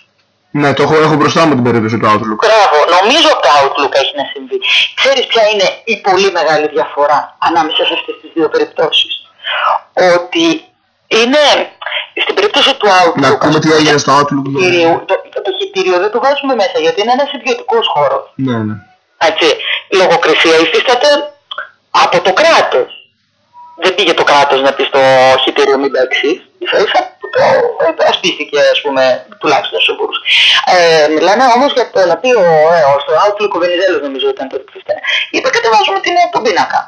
Ναι, το έχω, έχω μπροστά μου την περίπτωση του Outlook. Μπράβο, νομίζω από το Outlook έχει να συμβεί. Ξέρεις ποια είναι η πολύ μεγάλη διαφορά ανάμεσα σε αυτές τις δύο περιπτώσεις; Ότι είναι, στην περίπτωση του Outlook... Να πούμε τι έγινε στο Outlook. Το χιτήριο, το, το, το χιτήριο δεν το βάζουμε μέσα γιατί είναι ένας ιδιωτικός χώρος. Ναι, ναι. Έτσι, λογοκρισία υφίσταται από το κράτος. Δεν πήγε το κράτος να πει στο χιτήριο μην παίξεις. Ίσα ίσα που το ασπίστηκε ας πούμε τουλάχιστον στους εμπόρους. Ε, μιλάμε όμως για το να πει ο, ε, ο στο Outlook ο Βενιζέλος νομίζω ήταν το που ήταν. Είπε κατεβάζουμε την, τον πίνακα.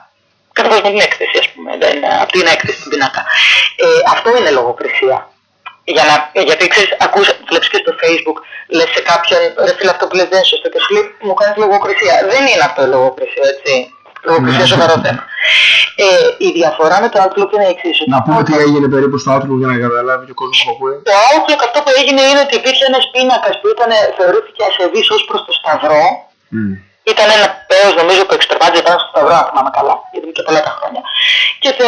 Κατεβάζουμε την έκθεση ας πούμε, δεν, από την έκθεση την πίνακα. Ε, αυτό είναι λογοκρισία. Για να, γιατί ξέρεις, ακούς, βλέπεις και στο facebook, λες σε κάποιον, ρε φίλε αυτό που λες δεν είναι σωστό και σου λέει μου κάνεις λογοκρισία. Δεν είναι αυτό η λογοκρισία, έτσι. Λογοκρισία Ναι. σοβαρό θέμα. Ε, η διαφορά με το Outlook είναι η εξής. Να πούμε τι έγινε περίπου στο Outlook για να καταλάβει και ο κόσμος που ακούει. Το Outlook αυτό που έγινε είναι ότι υπήρχε ένας πίνακας που ήταν, θεωρήθηκε ασεβής ως προς το Σταυρό. Μμ. Ήταν ένα πέος νομίζω που εξτραπάτζε πάνω στο Σταυρό, αν θυμάμαι καλά, γιατί είναι και πολλά τα χρόνια. Και, το,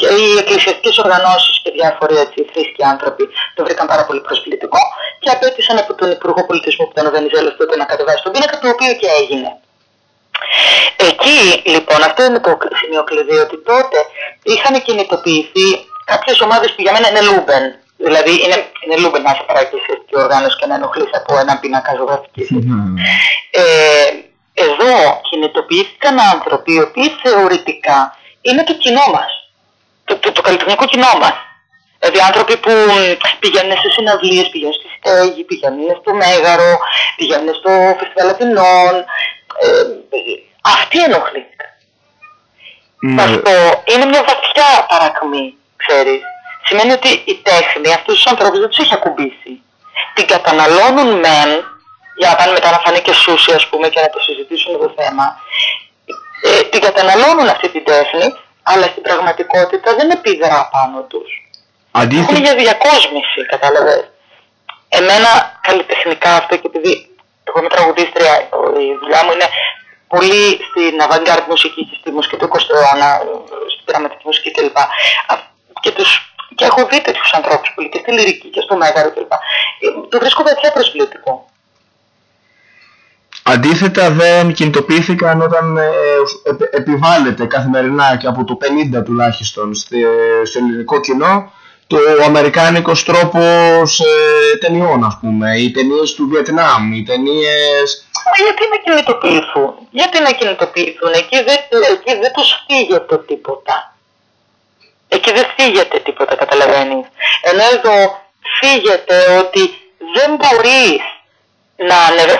και οι εκκλησιαστικές οργανώσεις και διάφοροι έτσι, θρήσκοι άνθρωποι το βρήκαν πάρα πολύ προσβλητικό και απέτησαν από τον Υπουργό Πολιτισμού που ήταν ο Βενιζέλος τότε να κατεβάσει τον πίνακα, το οποίο και έγινε. Εκεί λοιπόν, αυτό είναι το σημείο κλειδί, ότι τότε είχαν κινητοποιηθεί κάποιες ομάδες που για μένα είναι λούμπεν. Δηλαδή είναι, είναι λούμπεν να σε παράγει και οργάνωση και να ενοχλείς από ένα πίνακα ζωγραφικής. Ναι. Ε, εδώ κινητοποιήθηκαν άνθρωποι οι οποίοι θεωρητικά είναι το κοινό μας. Το, το, το καλλιτεχνικό κοινό μας. Δηλαδή άνθρωποι που πηγαίνουν σε συναυλίες, πηγαίνουν στη Στέγη, πηγαίνουν στο Μέγαρο, πηγαίνουν στο Φεστιβάλ Αθηνών. Ε, αυτοί ενοχλήθηκαν. Ναι. Αυτό είναι μια βαθιά παρακμή, ξέρεις. Σημαίνει ότι η τέχνη αυτούς τους ανθρώπους δεν τους έχει ακουμπήσει. Την καταναλώνουν μεν, για να πάνε μετά να φανεί και σούσι ας πούμε και να το συζητήσουν το θέμα, ε, την καταναλώνουν αυτή την τέχνη, αλλά στην πραγματικότητα δεν επιδρά πάνω τους. Έχουν Αντίθετα, για διακόσμηση, κατάλαβες. Εμένα καλλιτεχνικά αυτό και επειδή εγώ είμαι τραγουδίστρια, η δουλειά μου είναι πολύ στην avant-garde μουσική και στη μουσική του 20ου αιώνα, στην δραματική μουσική κλπ. Α, Και, τους, και έχω δει τέτοιους ανθρώπους πολύ και στη λυρική και στο μέγαρο κλπ. Ε, Το βρίσκω βαθιά προσβλητικό. Αντίθετα δεν κινητοποιήθηκαν όταν ε, επ- επιβάλλεται καθημερινά και από το 50 τουλάχιστον στη- στο ελληνικό κοινό το αμερικάνικος τρόπος ε, ταινιών ας πούμε, οι ταινίες του Βιετνάμ, οι ταινίες... Μα γιατί να κινητοποιηθούν, γιατί να κινητοποιηθούν, εκεί δεν, εκεί δεν τους φύγεται τίποτα. Εκεί δεν φύγεται τίποτα, καταλαβαίνεις. Ενώ εδώ φύγεται ότι δεν μπορείς να ανεβε...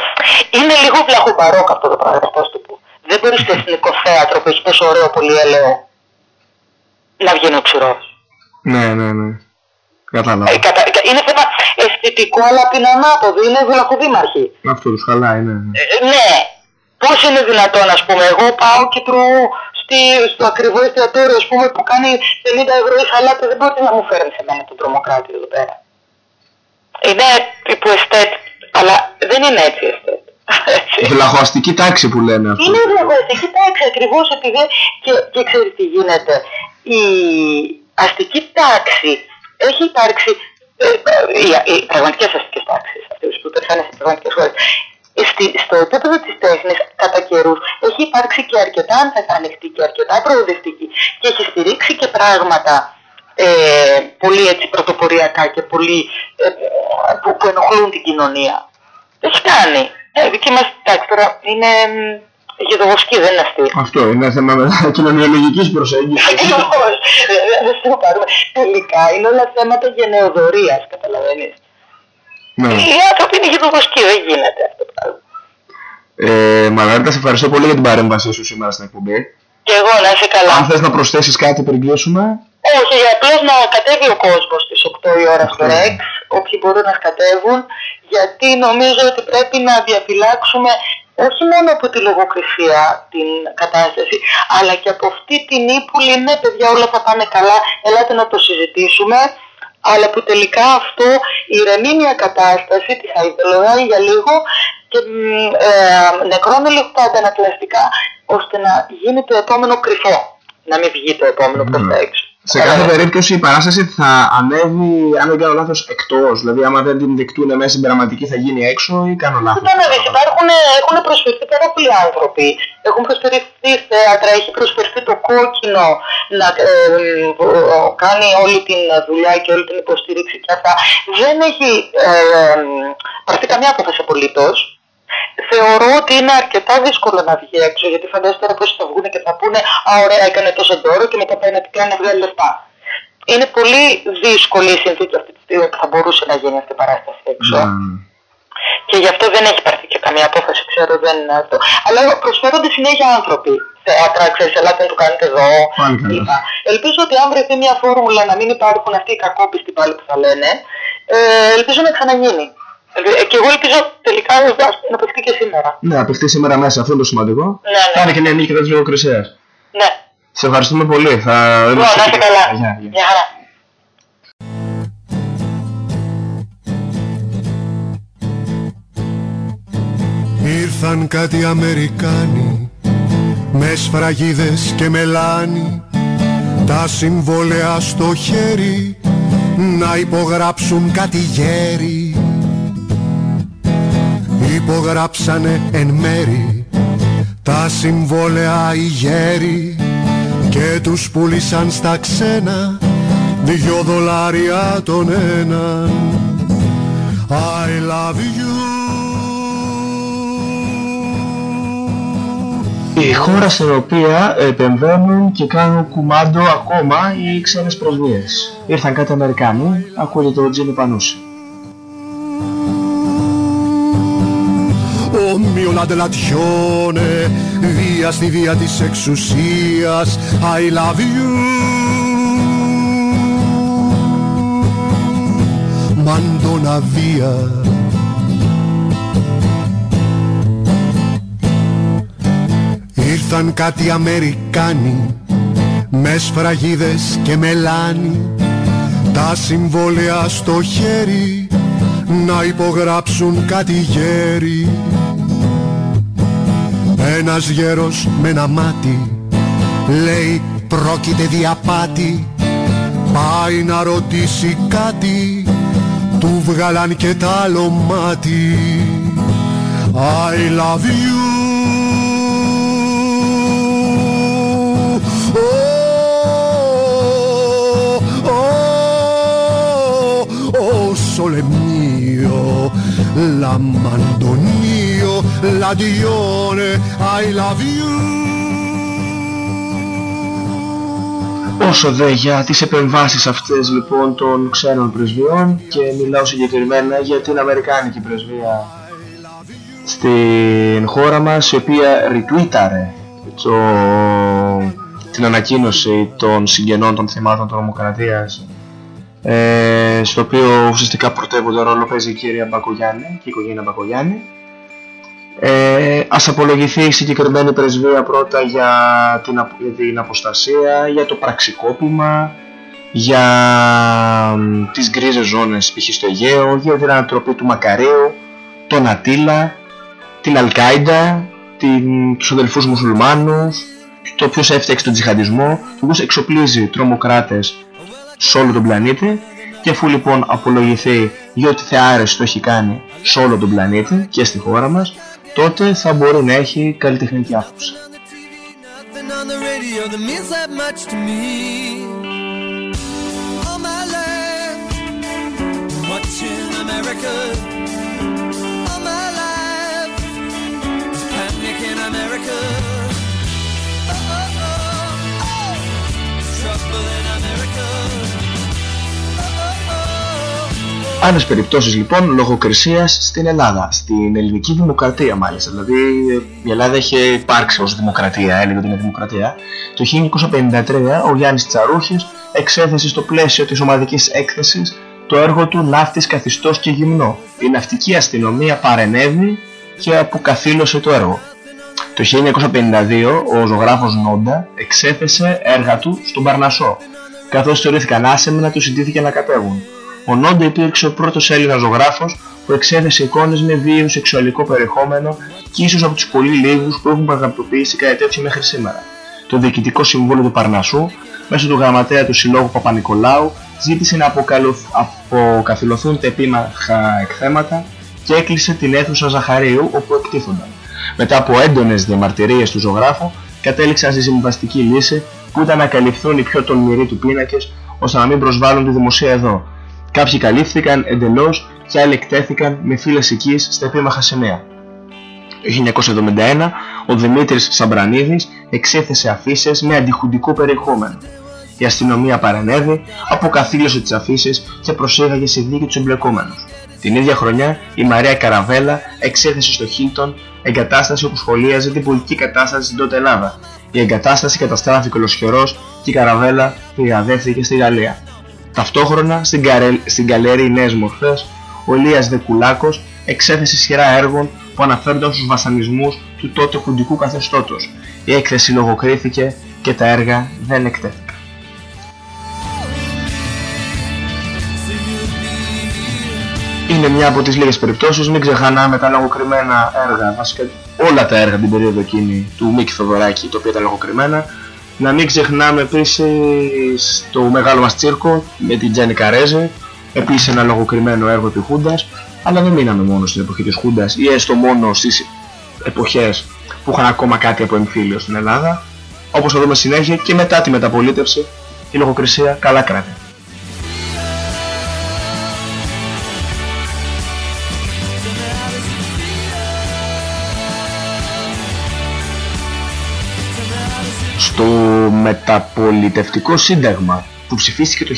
Είναι λίγο βλαχομπαρόκ αυτό το πράγμα, πώς το πω. Δεν μπορείς στο εθνικός θέατρος που έχεις τόσο ωραίο πολύ έλεο να βγαίνει ο ξηρός. Ναι, ναι, ναι. Κατάλαβα. Ε, κατα... Είναι θέμα αισθητικό αλλά από την ανάποδη, είναι βλαχοδήμαρχοι. Αυτό τους χαλάει, ναι. ναι. Ε, ναι. Πώς είναι δυνατόν, ας πούμε, εγώ πάω και τρώω στη, στο ακριβό εστιατόριο, ας πούμε, που κάνει 50 ευρώ η σαλάτα, δεν μπορεί να μου φέρνει σε μένα τον τρομοκράτη εδώ πέρα. Είναι τύπου εστέτ, αλλά δεν είναι έτσι εστέτ. Έτσι. Βλαχοαστική τάξη που λένε αυτό. Είναι διαγωνιστική τάξη ακριβώς επειδή και, και ξέρεις τι γίνεται. Η αστική τάξη έχει υπάρξει. Ε, ε, οι, οι πραγματικές αστικές τάξεις, αυτές που υπήρχαν στις πραγματικές χώρες. Στο επίπεδο της τέχνης, κατά καιρούς, έχει υπάρξει και αρκετά ανοιχτή και αρκετά προοδευτική και έχει στηρίξει και πράγματα ε, πολύ έτσι πρωτοποριακά και πολύ ε, που, που ενοχλούν την κοινωνία. Το έχει κάνει. Ε, δική μας, εντάξει, τώρα είναι μ, γεδοβοσκή, δεν είναι αστείο. Αυτό είναι θέμα κοινωνιολογικής προσέγγισης. Ακριβώς. Ε, Δεν το πάρουμε. Τελικά είναι όλα θέματα γενεοδορίας, καταλαβαίνεις. ναι. Οι άνθρωποι είναι γεδοβοσκοί, δεν γίνεται αυτό το πράγμα. Ε, Μαργαρίτα, σε ευχαριστώ πολύ για την παρέμβασή σου σήμερα στην εκπομπή. Και εγώ να είσαι καλά. Αν θες να προσθέσεις κάτι πριν κλείσουμε, Όχι, για απλώς να κατέβει ο κόσμος στις 8 η ώρα στο Αυτό. ΡΕΚ, όποιοι μπορούν να κατέβουν, γιατί νομίζω ότι πρέπει να διαφυλάξουμε όχι μόνο από τη λογοκρισία την κατάσταση, αλλά και από αυτή την ύπουλη, ναι παιδιά όλα θα πάνε καλά, ελάτε να το συζητήσουμε, αλλά που τελικά αυτό ηρεμεί μια κατάσταση, της χαϊδελωράει για λίγο και μ, ε, νεκρώνει λίγο τα αντανακλαστικά, ώστε να γίνει το επόμενο κρυφό, να μην βγει το επόμενο προς τα έξω. Σε κάθε περίπτωση η παράσταση θα ανέβει, αν δεν κάνω λάθος, εκτός. Δηλαδή, άμα δεν την δεκτούν μέσα στην πειραματική, θα γίνει έξω ή κάνω λάθος; Κοίτα να δεις, υπάρχουν, έχουν προσφερθεί πάρα πολλοί άνθρωποι. Έχουν προσφερθεί θέατρα, έχει προσφερθεί το κόκκινο να ε, ε, κάνει όλη την δουλειά και όλη την υποστήριξη και αυτά. Δεν έχει ε, ε, πάρθει καμία απόφαση απολύτως. Θεωρώ ότι είναι αρκετά δύσκολο να βγει έξω, γιατί φαντάζομαι τώρα πώς θα βγουν και θα πούνε «Α, ωραία, έκανε τόσο δώρο και μετά πάει να την κάνει να βγάλει λεφτά». Είναι πολύ δύσκολη η συνθήκη αυτή τη στιγμή που θα μπορούσε να γίνει αυτή η παράσταση έξω. Ναι. Και γι' αυτό δεν έχει πάρθει και καμία απόφαση, ξέρω, δεν είναι αυτό. Αλλά προσφέρονται συνέχεια άνθρωποι. Θέατρα, ξέρεις, ελάτε να το κάνετε εδώ. Πάλι καλά. κλπ. Ελπίζω ότι αν βρεθεί μια φόρμουλα να μην υπάρχουν αυτοί οι κακόπιστοι πάλι που θα λένε, ε, ελπίζω να ξαναγίνει. Ε, και εγώ ελπίζω τελικά να παιχτεί και σήμερα. Ναι, απευθεία σήμερα μέσα, αυτό είναι το σημαντικό. Ναι, ναι. Κάνε και μια νίκη της λογοκρισίας. Ναι. Σε ευχαριστούμε πολύ. Θα Λοιπόν, να είστε καλά. Γεια, γεια. Γεια χαρά. Ήρθαν κάτι Αμερικάνοι με σφραγίδες και μελάνι τα συμβόλαια στο χέρι να υπογράψουν κάτι γέρι υπογράψανε εν μέρη τα συμβόλαια οι γέροι και τους πούλησαν στα ξένα δυο δολάρια τον έναν I love you Η χώρα στην οποία επεμβαίνουν και κάνουν κουμάντο ακόμα οι ξένες πρεσβείες. Ήρθαν κάτι Αμερικάνοι, ακούγεται το Τζίμι Πανούση. ομοίωνα τελατιώνε Βία στη δία της εξουσίας. I love you. Μαντοναβία Ήρθαν κάτι Αμερικάνοι με σφραγίδες και μελάνι τα συμβόλαια στο χέρι να υπογράψουν κάτι ένας γέρος με ένα μάτι λέει πρόκειται διαπάτη πάει να ρωτήσει κάτι του βγάλαν και τα άλλο μάτι. I love you sole mio, la mandonio, la dione, I love you. Όσο δε για τις επεμβάσεις αυτές λοιπόν των ξένων πρεσβειών και μιλάω συγκεκριμένα για την Αμερικάνικη πρεσβεία στην χώρα μας η οποία ρητουίταρε το... την ανακοίνωση των συγγενών των θυμάτων των Δημοκρατίας ε, στο οποίο ουσιαστικά πρωτεύοντα ρόλο παίζει η κυρία Μπακογιάννη και η οικογένεια Μπακογιάννη. Ε, ας απολογηθεί η συγκεκριμένη πρεσβεία πρώτα για την, για την αποστασία, για το πραξικόπημα, για τις γκρίζες ζώνες π.χ. στο Αιγαίο, για την ανατροπή του Μακαρίου, τον Ατήλα, την Αλκάιντα, την, τους αδελφούς μουσουλμάνους, το ποιος έφτιαξε τον τζιχαντισμό, το ποιος εξοπλίζει τρομοκράτες σε όλο τον πλανήτη και αφού λοιπόν απολογηθεί για ό,τι θεάρεστο έχει κάνει σε όλο τον πλανήτη και στη χώρα μας τότε θα μπορεί να έχει καλλιτεχνική άποψη. Άλλες περιπτώσεις λοιπόν λογοκρισίας στην Ελλάδα, στην ελληνική δημοκρατία μάλιστα. Δηλαδή η Ελλάδα είχε υπάρξει ως δημοκρατία, έλεγε ότι είναι δημοκρατία. Το 1953 ο Γιάννης Τσαρούχης εξέθεσε στο πλαίσιο της ομαδικής έκθεσης το έργο του «Ναύτης καθιστός και γυμνό». Η ναυτική αστυνομία παρενέβη και αποκαθήλωσε το έργο. Το 1952 ο ζωγράφος Νόντα εξέθεσε έργα του στον Παρνασσό, καθώς θεωρήθηκαν άσεμνα να τους συντήθηκε να κατέβουν. Ο Νόντα υπήρξε ο πρώτος Έλληνας ζωγράφος που εξέθεσε εικόνες με βίαιο σεξουαλικό περιεχόμενο και ίσως από τους πολύ λίγους που έχουν πραγματοποιήσει κάτι τέτοιο μέχρι σήμερα. Το Διοικητικό Συμβούλιο του Παρνασσού, μέσω του γραμματέα του Συλλόγου Παπα-Νικολάου, ζήτησε να αποκαθιλωθούν τα επίμαχα εκθέματα και έκλεισε την αίθουσα Ζαχαρίου όπου εκτίθονταν. Μετά από έντονες διαμαρτυρίες του ζωγράφου, κατέληξαν στη συμβαστική λύση που ήταν να καλυφθούν οι πιο τολμηροί του πίνακες ώστε να μην προσβάλλουν τη δημοσία εδώ, Κάποιοι καλύφθηκαν εντελώς και άλλοι εκτέθηκαν με φύλλες οικείς στα επίμαχα σημαία. Το 1971 ο Δημήτρης Σαμπρανίδης εξέθεσε αφήσεις με αντιχουντικό περιεχόμενο. Η αστυνομία παρενέβη, αποκαθήλωσε τις αφήσεις και προσέγαγε σε δίκη τους εμπλεκόμενους. Την ίδια χρονιά η Μαρία Καραβέλα εξέθεσε στο Χίλτον εγκατάσταση όπου σχολίαζε την πολιτική κατάσταση στην τότε Ελλάδα. Η εγκατάσταση καταστράφηκε ολοσχερός και η Καραβέλα διαδέχθηκε στη Γαλλία. Ταυτόχρονα στην, καρε... στην καλέρη Νέες Μορφές, ο Ηλίας Δεκουλάκος εξέθεσε σειρά έργων που αναφέρονταν στους βασανισμούς του τότε χουντικού καθεστώτος. Η έκθεση λογοκρίθηκε και τα έργα δεν εκτέθηκαν. Είναι μια από τις λίγες περιπτώσεις, μην ξεχανάμε τα λογοκριμένα έργα, βασικά όλα τα έργα την περίοδο εκείνη του Μίκη Θοδωράκη, τα οποία ήταν λογοκριμένα, να μην ξεχνάμε επίσης το μεγάλο μας τσίρκο με την Τζένι Καρέζε, επίσης ένα λογοκριμένο έργο του Χούντας, αλλά δεν μείναμε μόνο στην εποχή της Χούντας ή έστω μόνο στις εποχές που είχαν ακόμα κάτι από εμφύλιο στην Ελλάδα. Όπως θα δούμε συνέχεια και μετά τη μεταπολίτευση η λογοκρισία καλά κράτη. Το μεταπολιτευτικό σύνταγμα που ψηφίστηκε το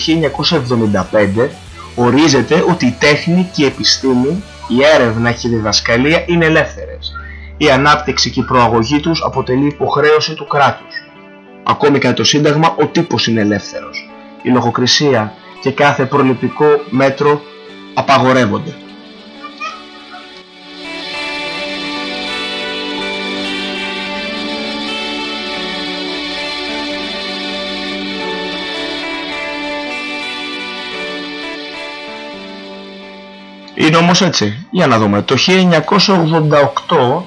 1975 ορίζεται ότι η τέχνη και η επιστήμη, η έρευνα και η διδασκαλία είναι ελεύθερες. Η ανάπτυξη και η προαγωγή τους αποτελεί υποχρέωση του κράτους. Ακόμη κατά το Σύνταγμα ο τύπος είναι ελεύθερος. Η λογοκρισία και κάθε προληπτικό μέτρο απαγορεύονται. Είναι όμως έτσι. Για να δούμε. Το 1988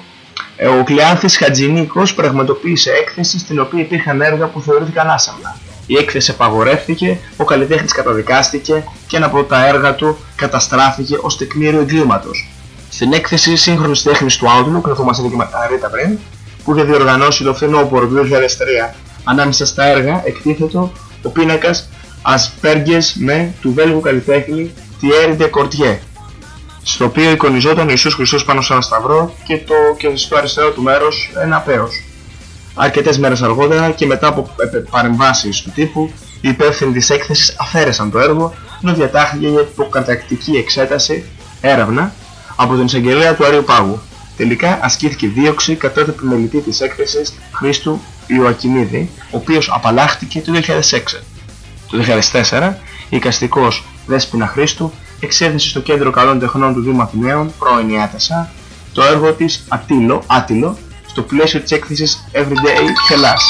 ε, ο Κλεάνθης Χατζηνίκος πραγματοποίησε έκθεση στην οποία υπήρχαν έργα που θεωρήθηκαν άσαμνα. Η έκθεση απαγορεύτηκε, ο καλλιτέχνης καταδικάστηκε και ένα από τα έργα του καταστράφηκε ως τεκμήριο εγκλήματος. Στην έκθεση σύγχρονης τέχνης του Outlook, να το μας και Ρίτα πριν, που είχε διοργανώσει το φθινόπωρο του 2003 ανάμεσα στα έργα εκτίθετο ο πίνακας Ασπέργες με του Βέλγου καλλιτέχνη Thierry de Cortier στο οποίο εικονιζόταν ο Ιησούς Χριστός πάνω σε ένα σταυρό και, το, και στο αριστερό του μέρος ένα πέος. Αρκετές μέρες αργότερα και μετά από παρεμβάσεις του τύπου, οι υπεύθυνοι της έκθεσης αφαίρεσαν το έργο, ενώ διατάχθηκε για υποκατακτική εξέταση, έρευνα, από την εισαγγελέα του Αρίου Πάγου. Τελικά ασκήθηκε δίωξη κατά του επιμελητή της έκθεσης Χρήστου Ιωακιμίδη, ο οποίος απαλλάχθηκε το 2006. Το 2004, η εικαστικός Δέσποινα Χρήστου εξέθεσε στο Κέντρο Καλών Τεχνών του Δήμου Αθηναίων, πρώην Ιάτασα, το έργο της Ατήλο, Άτιλο, στο πλαίσιο της έκθεσης Everyday Hellas.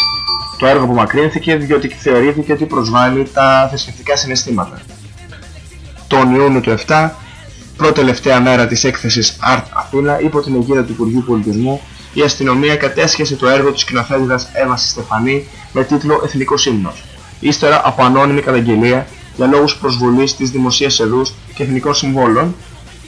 Το έργο που μακρύνθηκε διότι θεωρήθηκε ότι προσβάλλει τα θρησκευτικά συναισθήματα. Τον Ιούνιο του 7, πρώτη τελευταία μέρα της έκθεσης Art Αθήνα, υπό την αιγύδα του Υπουργείου Πολιτισμού, η αστυνομία κατέσχεσε το έργο της σκηνοθέτηδας Εύας Στεφανή με τίτλο Εθνικός Ύμνος. Ύστερα από ανώνυμη καταγγελία για λόγους προσβολής της δημοσίας εδούς και εθνικών συμβόλων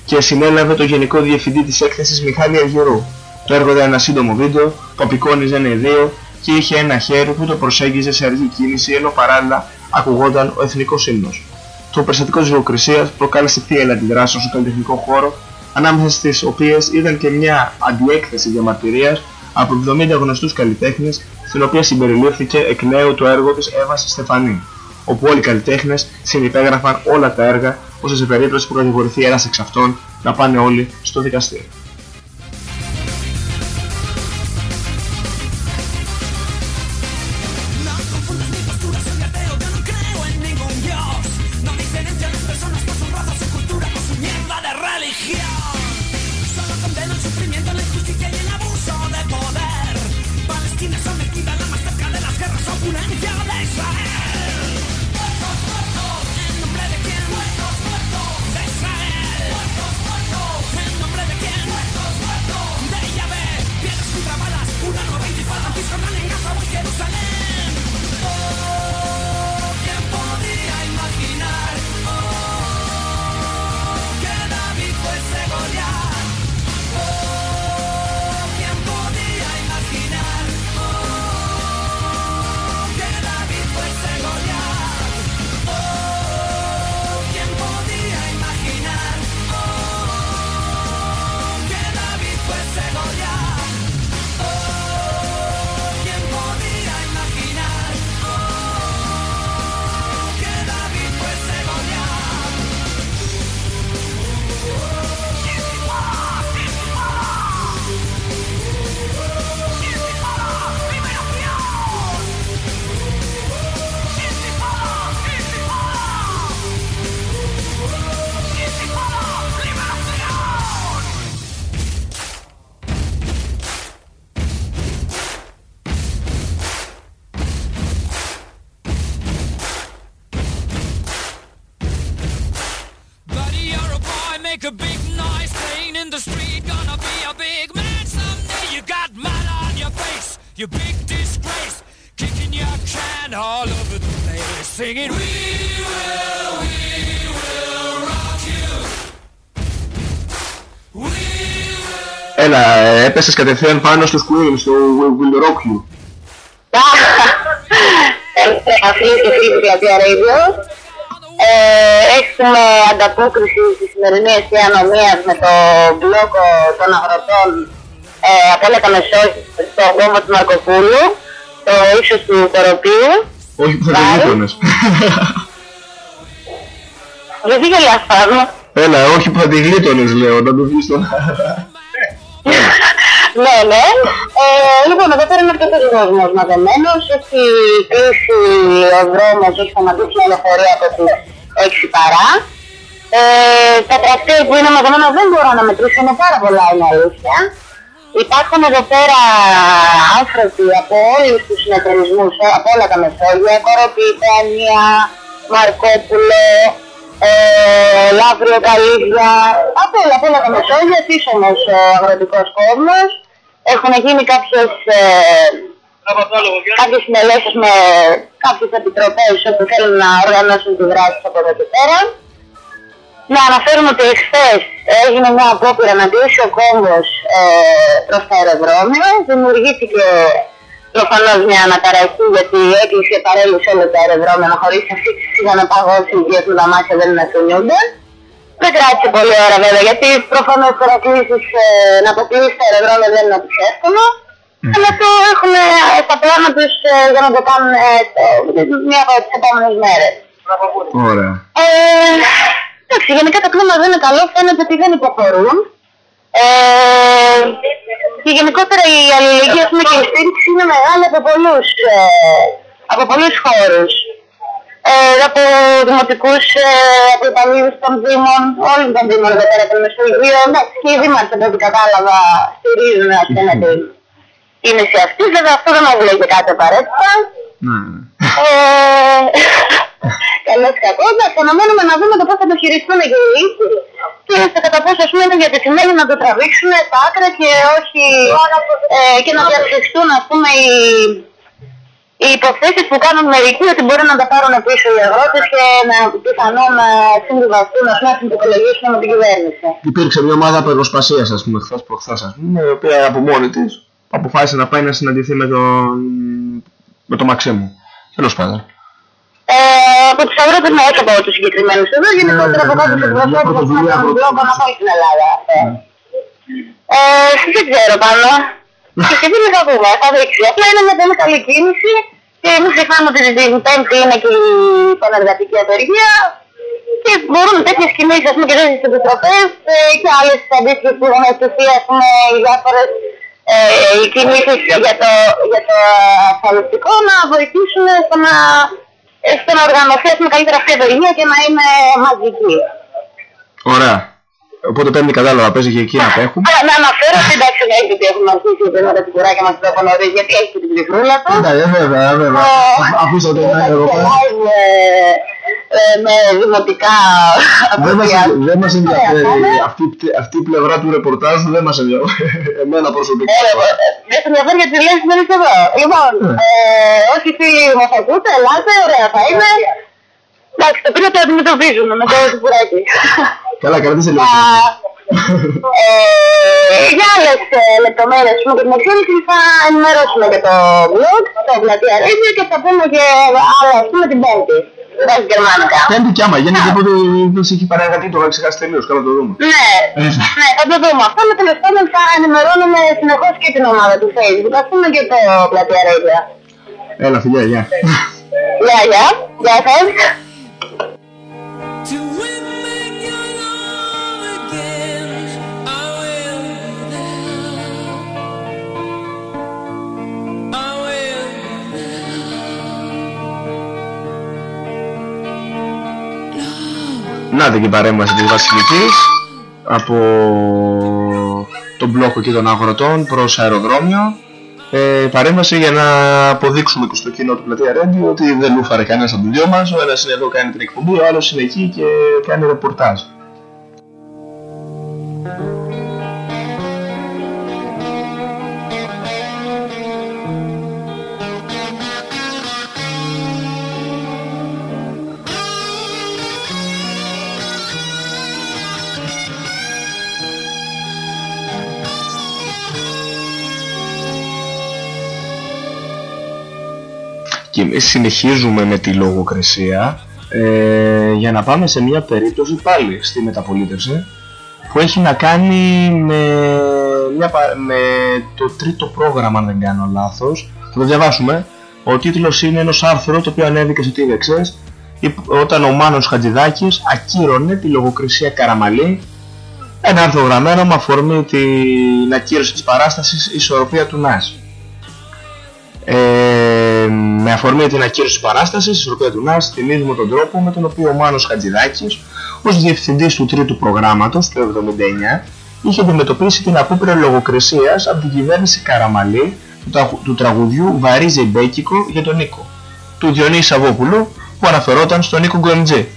και συνέλαβε το Γενικό Διευθυντή της έκθεσης Μιχάλη Αργυρού. Το έργο ήταν ένα σύντομο βίντεο που απεικόνιζε ένα ιδέο και είχε ένα χέρι που το προσέγγιζε σε αργή κίνηση ενώ παράλληλα ακουγόταν ο εθνικός ύμνος. Το περιστατικό της λογοκρισίας προκάλεσε θύελα αντιδράσεων στο καλλιτεχνικό χώρο ανάμεσα στις οποίες ήταν και μια αντιέκθεση διαμαρτυρίας από 70 γνωστούς καλλιτέχνες στην οποία συμπεριλήφθηκε εκ νέου το έργο της Εύας Στεφανή όπου όλοι οι καλλιτέχνες συνυπέγραφαν όλα τα έργα ώστε σε περίπτωση που κατηγορηθεί ένας εξ αυτών να πάνε όλοι στο δικαστήριο. Έπεσες κατευθείαν πάνω στους Queen, στο Will Rock You. Αυτή και φίλη του Πλατεία Radio. Ε, έχουμε ανταπόκριση στη σημερινή αιστεία νομίας με το μπλόκο των αγροτών ε, από όλα τα μεσόγεια στο κόμμα του Μαρκοπούλου, το ύψος του Κοροπίου. Όχι που θα το γείτονες. Γιατί γελάς πάνω. Έλα, όχι που θα τη γλίτωνες λέω, να το δεις τον ναι, ναι. Ε, λοιπόν, εδώ πέρα είναι αρκετός κόσμος μαζεμένος. Έχει κλείσει ο δρόμος, έχει σταματήσει η ελευθερία από τις 6 παρά. Ε, τα τρακτήρ που είναι μαζεμένα δεν μπορώ να μετρήσω, είναι πάρα πολλά είναι αλήθεια. Υπάρχουν εδώ πέρα άνθρωποι από όλους τους συνεταιρισμούς, από όλα τα Μεσόγεια, Κοροπή, Πένια, Μαρκόπουλο, ε, Λαύριο, Καλύβια, από όλα, από όλα τα Μεσόγεια, επίσημος ο αγροτικός κόσμος. Έχουν γίνει κάποιες, ε, κάποιες συνελέσεις με κάποιες επιτροπές όπου θέλουν να οργανώσουν τη δράση από εδώ και πέρα. Να αναφέρουμε ότι εχθές έγινε μια απόπειρα να κλείσει ο κόμβος ε, προς το αεροδρόμιο. Δημιουργήθηκε προφανώς μια αναταραχή γιατί έκλεισε παρέλυσε όλο το αεροδρόμιο χωρίς αφήξεις είχαν παγώσει γιατί τα μάτια δεν μετακινούνται. Δεν κράτησε πολλή ώρα βέβαια γιατί προφανώς τώρα κλείσεις, ε, να αποκλείσεις το αεροδρόμιο δεν είναι όπως εύκολο. Αλλά αυτό έχουν ε, στα πλάνα τους ε, για να το κάνουν ε, το- μία από τις επόμενες μέρες. Ωραία. Ε, εντάξει, γενικά το κλίμα δεν είναι καλό, φαίνεται ότι δεν υποχωρούν. Ε, και γενικότερα η αλληλεγγύη ας πούμε, και η στήριξη είναι μεγάλη από πολλούς, ε, από πολλούς χώρους. Ε, από δημοτικούς, ε, από υπαλλήλους των δήμων, όλων των δήμων εδώ πέρα των Μεσογείο, εντάξει και οι δήμαρχοι από ό,τι κατάλαβα στηρίζουν ας πούμε την κίνηση αυτή, βέβαια αυτό δεν μου και κάτι απαραίτητα. Ναι, ναι. Ε, Καλώς κακό, εντάξει, αναμένουμε να δούμε το πώς θα το χειριστούν και οι ίδιοι και στο κατά πόσο ας πούμε είναι διατεθειμένοι να το τραβήξουν στα άκρα και όχι ε, και να διαψευστούν ας πούμε οι, οι υποθέσεις που κάνουν μερικοί ότι μπορεί να τα πάρουν πίσω οι αγρότες και να πιθανόν να συμβιβαστούν ας πούμε να συμπικολογήσουν με την κυβέρνηση. Υπήρξε μια ομάδα απεργοσπασίας, ας πούμε, χθες προχθές, ας πούμε, η οποία από μόνη της αποφάσισε να πάει να συναντηθεί με τον, με τον Μαξίμου. Τέλος πάντων. Ε, από τους αγρότες ναι, όχι από τους συγκεκριμένους εδώ, γενικότερα από κάποιους εκπροσώπους ας πούμε, των μπλόκων από όλη την Ελλάδα. Ε, Ε, δεν ξέρω πάνω. Και και δεν θα δούμε, θα δείξει. Απλά είναι μια πολύ καλή κίνηση και μην ξεχνάμε ότι την Πέμπτη είναι και η πανεργατική απεργία και μπορούν τέτοιες κινήσεις ας πούμε, και τέτοιες επιτροπές ε, και άλλες αντίστοιχες που έχουν εκτεθεί ας πούμε οι διάφορες ε, οι κινήσεις για το, για το ασφαλιστικό να βοηθήσουν στο να, ε, στο να οργανωθείς ας πούμε, καλύτερα αυτή η απεργία και να είναι μαζική. Ωραία. Οπότε πέμπτη κατάλαβα, παίζει και εκεί να απέχουν. Αλλά να αναφέρω ότι εντάξει δεν έχει ότι έχουμε αρχίσει την ώρα την κουράκια μας από νωρίς γιατί έχει και την ψυχρούλα του. Ναι, βέβαια, βέβαια. Αφήσατε ένα έργο πέρα. ε, με δημοτικά Δεν μας, απεργία. δεν μας Ναι, ενδιαφέρει ναι. αυτή, αυτή η πλευρά του ρεπορτάζ, δεν μας ενδιαφέρει. Εμένα προσωπικά. Ε, ε, Δεν σε ενδιαφέρει γιατί λες δεν είσαι εδώ. Λοιπόν, ε, όσοι φίλοι μας ακούτε, ελάτε, ωραία θα είναι. Εντάξει, το πήρε το αντιμετωπίζουμε με το κουράκι. Καλά, κρατήστε λίγο. Ε, για άλλες ε, λεπτομέρειες πούμε, και την εξέλιξη θα ενημερώσουμε και το blog, το πλατεία Radio και θα πούμε και άλλα ας πούμε την Πέμπτη. Τα γερμανικά. Πέμπτη κι άμα, γιατί οπότε δεν σε έχει παραγγατεί, το είχα ξεχάσει τελείως, καλά το δούμε. Ναι, ναι, θα το δούμε. Αυτό με τέλος πάντων θα ενημερώνουμε συνεχώς και την ομάδα του Facebook, ας πούμε και το πλατεία Radio. Έλα, φιλιά, γεια. Γεια, γεια, γεια σας. Να και η παρέμβαση της Βασιλικής από τον μπλόκο και των αγροτών προς αεροδρόμιο. Ε, παρέμβαση για να αποδείξουμε και στο κοινό του Πλατεία Ρέντιο ότι δεν λούφαρε κανένας από τους δυο μας. Ο ένας είναι εδώ κάνει την εκπομπή, ο άλλος είναι εκεί και κάνει ρεπορτάζ. Συνεχίζουμε με τη λογοκρισία ε, για να πάμε σε μια περίπτωση πάλι στη μεταπολίτευση που έχει να κάνει με, μια, πα- με το τρίτο πρόγραμμα αν δεν κάνω λάθος. Θα το διαβάσουμε. Ο τίτλος είναι ενός άρθρου το οποίο ανέβηκε στο TVXS υπ- όταν ο Μάνος Χατζηδάκης ακύρωνε τη λογοκρισία Καραμαλή. Ένα άρθρο γραμμένο με αφορμή την ακύρωση της παράστασης Ισορροπία του ΝΑΣ ε, με αφορμή την ακύρωση της παράστασης, η Ισορροπία του ΝΑΣ, θυμίζουμε τον τρόπο με τον οποίο ο Μάνος Χατζηδάκης, ως διευθυντής του τρίτου προγράμματος, το 1979, είχε αντιμετωπίσει την απόπειρα λογοκρισίας από την κυβέρνηση Καραμαλή του, ταγου- του τραγουδιού «Βαρύζε Μπέκικο» για τον Νίκο, του Διονύση Σαββόπουλου, που αναφερόταν στον Νίκο Γκομτζή.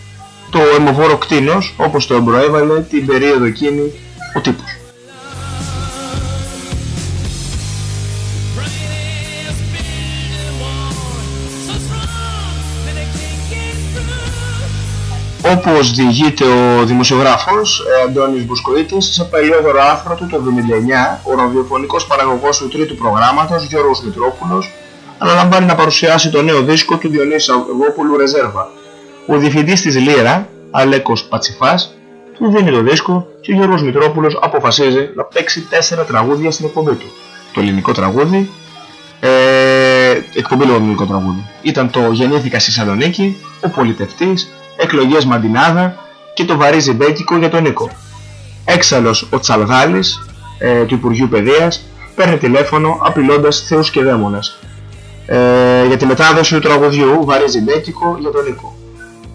το αιμοβόρο κτίνος όπως το εμπροέβαλε την περίοδο εκείνη ο τύπος. Όπως διηγείται ο δημοσιογράφος ε, Αντώνης Μπουσκοίτης σε παλιότερο άρθρο του το 1979 ο ραδιοφωνικός παραγωγός του τρίτου προγράμματος Γιώργος Μητρόπουλος αναλαμβάνει να παρουσιάσει το νέο δίσκο του Διονύσης Αυγόπουλου Ρεζέρβα. Ο διευθυντής της Λύρα, Αλέκος Πατσιφάς, του δίνει το δίσκο και ο Γιώργος Μητρόπουλος αποφασίζει να παίξει τέσσερα τραγούδια στην εκπομπή του. Το ελληνικό τραγούδι, ε, εκπομπή λόγω ελληνικό τραγούδι. Ήταν το «Γεννήθηκα στη Σαλονίκη», «Ο Πολιτευτής», «Εκλογές Μαντινάδα» και το «Βαρύζι Μπέκικο» για τον Νίκο. Έξαλλος ο Τσαλγάλης ε, του Υπουργείου Παιδείας παίρνει τηλέφωνο απειλώντας θεούς και δαίμονες ε, για τη μετάδοση του τραγουδιού «Βαρύζι Μπέκικο» για τον Νίκο.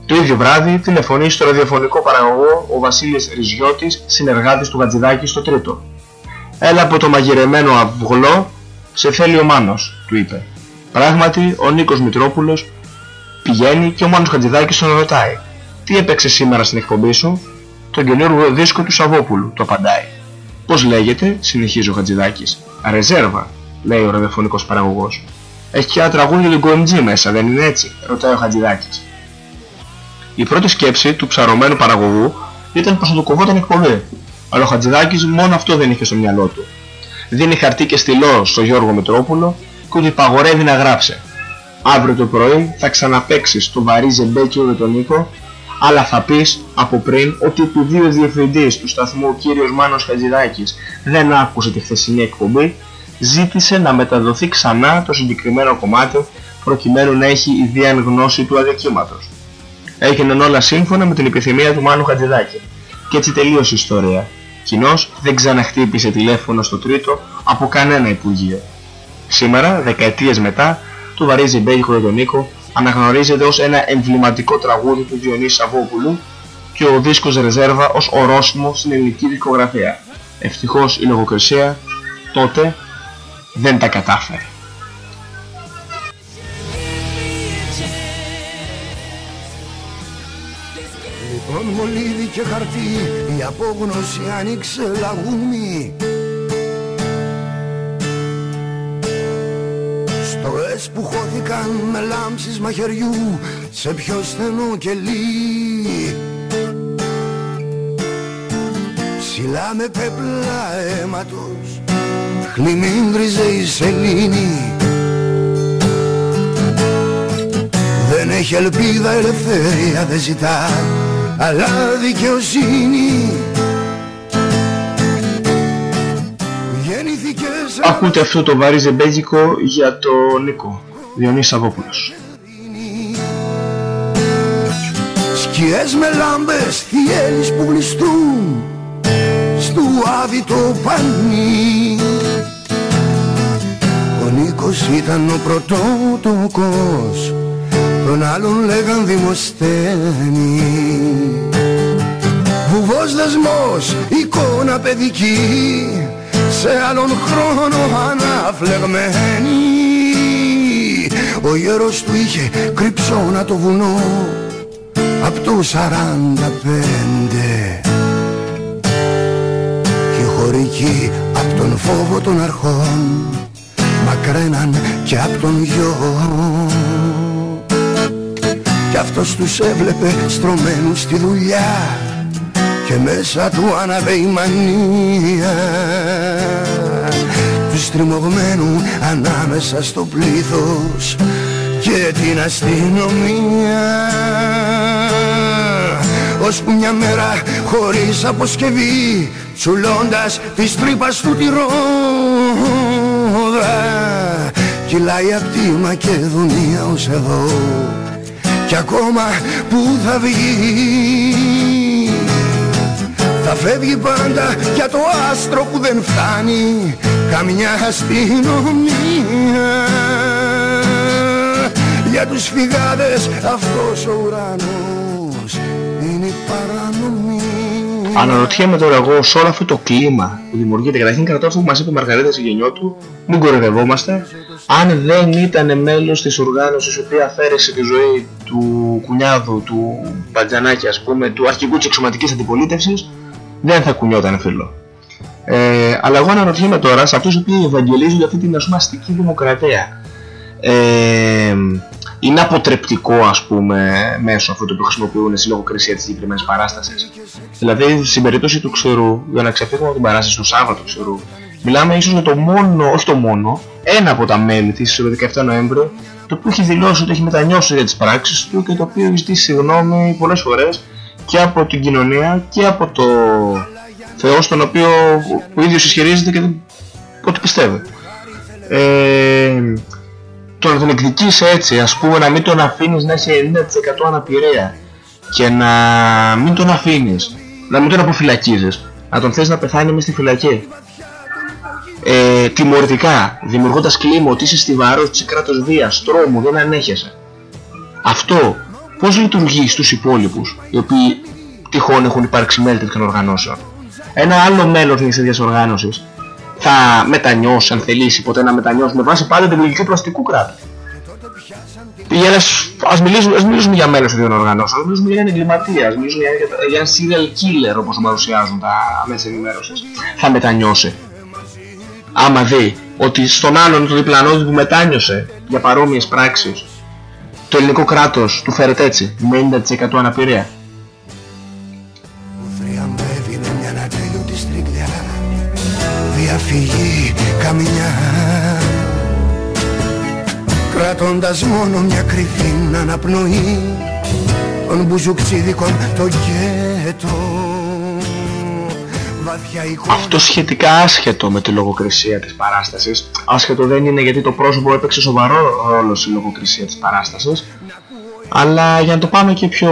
Το ίδιο βράδυ τηλεφωνεί στο ραδιοφωνικό παραγωγό ο Βασίλης Ριζιώτης, συνεργάτης του Γατζηδάκη στο τρίτο. «Έλα από το μαγειρεμένο αυγλό, σε θέλει ο Μάνος», του είπε. Πράγματι, ο Νίκος Μητρόπουλος πηγαίνει και ο Μάνος Χατζηδάκης τον ρωτάει «Τι έπαιξε σήμερα στην εκπομπή σου» «Τον καινούργιο δίσκο του Σαββόπουλου», το απαντάει. «Πώς λέγεται» συνεχίζει ο Χατζηδάκης. «Ρεζέρβα», λέει ο ραδιοφωνικός παραγωγός. «Έχει και ένα τραγούδι για τον Κομιτζή μέσα, δεν είναι έτσι» ρωτάει ο Χατζηδάκης. Η πρώτη σκέψη του ψαρωμένου παραγωγού ήταν πως θα του κοβόταν η εκπομπή. Αλλά ο Χατζηδάκης μόνο αυτό δεν είχε στο μυαλό του. Δίνει χαρτί και στυλό στο Γιώργο Μητρόπουλο και του υπαγορεύει να γράψει. Αύριο το πρωί θα ξαναπαίξεις το βαρύ ζεμπέκιο με τον Νίκο, αλλά θα πεις από πριν ότι επειδή ο διευθυντής του σταθμού ο κύριος Μάνος Χατζηδάκης δεν άκουσε τη χθεσινή εκπομπή, ζήτησε να μεταδοθεί ξανά το συγκεκριμένο κομμάτι προκειμένου να έχει ιδέα γνώση του αδικήματος. Έγιναν όλα σύμφωνα με την επιθυμία του Μάνου Χατζηδάκη. Και έτσι τελείωσε η ιστορία. Κοινώς δεν ξαναχτύπησε τηλέφωνο στο τρίτο από κανένα Υπουργείο. Σήμερα, δεκαετίες μετά, το Βαρύζι Μπέικο για τον Νίκο αναγνωρίζεται ως ένα εμβληματικό τραγούδι του Διονύσης Σαββόπουλου και ο δίσκος Ρεζέρβα ως ορόσημο στην ελληνική δισκογραφία. Ευτυχώς η λογοκρισία τότε δεν τα κατάφερε. Λοιπόν μολύβι και χαρτί η απόγνωση άνοιξε λαγούμι Στοές που χώθηκαν με λάμψεις μαχαιριού σε πιο στενό κελί. Ψηλά με πέπλα αίματος χλιμίντριζε η σελήνη. Δεν έχει ελπίδα ελευθερία δεν ζητά αλλά δικαιοσύνη Ακούτε αυτό το βαρύ ζεμπέζικο για τον Νίκο, Διονύσης Σαββόπουλος. Σκιές με λάμπες θυέλεις που γλιστρούν Στου άδει το πανί. Ο Νίκος ήταν ο πρωτότοκος Τον άλλον λέγαν δημοσθένη. Βουβός δεσμός, εικόνα παιδική Σε άλλον χρόνο αναφλεγμένη. Ο γέρος του είχε κρυψώνα το βουνό Απ' το σαράντα πέντε. Και χωρικοί απ' τον φόβο των αρχών Μακραίναν και απ' τον γιο. Κι αυτός τους έβλεπε στρωμένους στη δουλειά Και μέσα του άναβε η μανία. Του στριμωγμένου ανάμεσα στο πλήθος και την αστυνομία. Ώσπου μια μέρα χωρίς αποσκευή Τσουλώντας της τρύπας του τη ρόδα Κυλάει απ' τη Μακεδονία ως εδώ. Κι ακόμα που θα βγει θα φεύγει πάντα για το άστρο που δεν φτάνει Καμιά αστυνομία. Για τους φυγάδες αυτός ο ουρανός Είναι η παρανομία. Αναρωτιέμαι τώρα εγώ σε όλο αυτό το κλίμα που δημιουργείται, καταρχήν κρατώ αυτό που μας είπε η Μαργαρίτα Συγγενιώτου, μην κοροϊδευόμαστε, αν δεν ήταν μέλος της οργάνωσης η οποία αφαίρεσε τη ζωή του κουνιάδου, του Μπατζανάκη ας πούμε, του αρχηγού της εξωματικής αντιπολίτευσης, δεν θα κουνιόταν φίλο. Ε, αλλά εγώ αναρωτιέμαι τώρα σε αυτούς οι οποίοι ευαγγελίζουν για αυτή την ας πούμε αστική δημοκρατία. Ε, είναι αποτρεπτικό ας πούμε μέσω αυτό το οποίο χρησιμοποιούν στη λογοκρισία της συγκεκριμένης παράστασης. Δηλαδή στην περίπτωση του ξερού, για να ξεφύγουμε από την παράσταση του Σάββατο ξερού, μιλάμε ίσως για το μόνο, όχι το μόνο, ένα από τα μέλη της στο 17 Νοέμβριο, το οποίο έχει δηλώσει ότι έχει μετανιώσει για τις πράξεις του και το οποίο έχει ζητήσει συγγνώμη πολλές φορές και από την κοινωνία και από το Θεό στον οποίο ο ίδιος ισχυρίζεται και δεν, ότι πιστεύει. Ε, το να τον εκδικείς έτσι, ας πούμε να μην τον αφήνεις να έχει 90% αναπηρία και να μην τον αφήνεις, να μην τον αποφυλακίζεις, να τον θες να πεθάνει μες στη φυλακή. Ε, τιμωρητικά, δημιουργώντας κλίμα ότι είσαι στιβαρός, είσαι κράτος βίας, τρόμου, δεν ανέχεσαι. Αυτό πώς λειτουργείς στους υπόλοιπους, οι οποίοι τυχόν έχουν υπάρξει μέλη τέτοιων οργανώσεων; Ένα άλλο μέλος μιας τέτοιας οργάνωσης θα μετανιώσει, αν θελήσει ποτέ να μετανιώσει με βάση πάντα την λογική του αστικού κράτους. Για ένας, ας, μιλήσουμε, ας μιλήσουμε για μέλος των οργανώσεων, ας μιλήσουμε για έναν εγκληματία, ας μιλήσουμε για, για, για ένα serial killer όπως το παρουσιάζουν τα μέσα ενημέρωσης. Θα μετανιώσει. Άμα δει ότι στον άλλον το διπλανό του που μετάνιωσε για παρόμοιες πράξεις το ελληνικό κράτος του φέρεται έτσι, με 90% αναπηρία. Που θριαμβεύει με μια ατέλειωτη στρίγλια Διαφυγή καμιά Κρατώντας μόνο μια κρυφή αναπνοή Των μπουζουκτσίδικων το γκέτο Βαθιά εικόνα Αυτό σχετικά άσχετο με τη λογοκρισία της παράστασης. Άσχετο δεν είναι γιατί το πρόσωπο έπαιξε σοβαρό ρόλο στη λογοκρισία της παράστασης. Αλλά για να το πάμε και πιο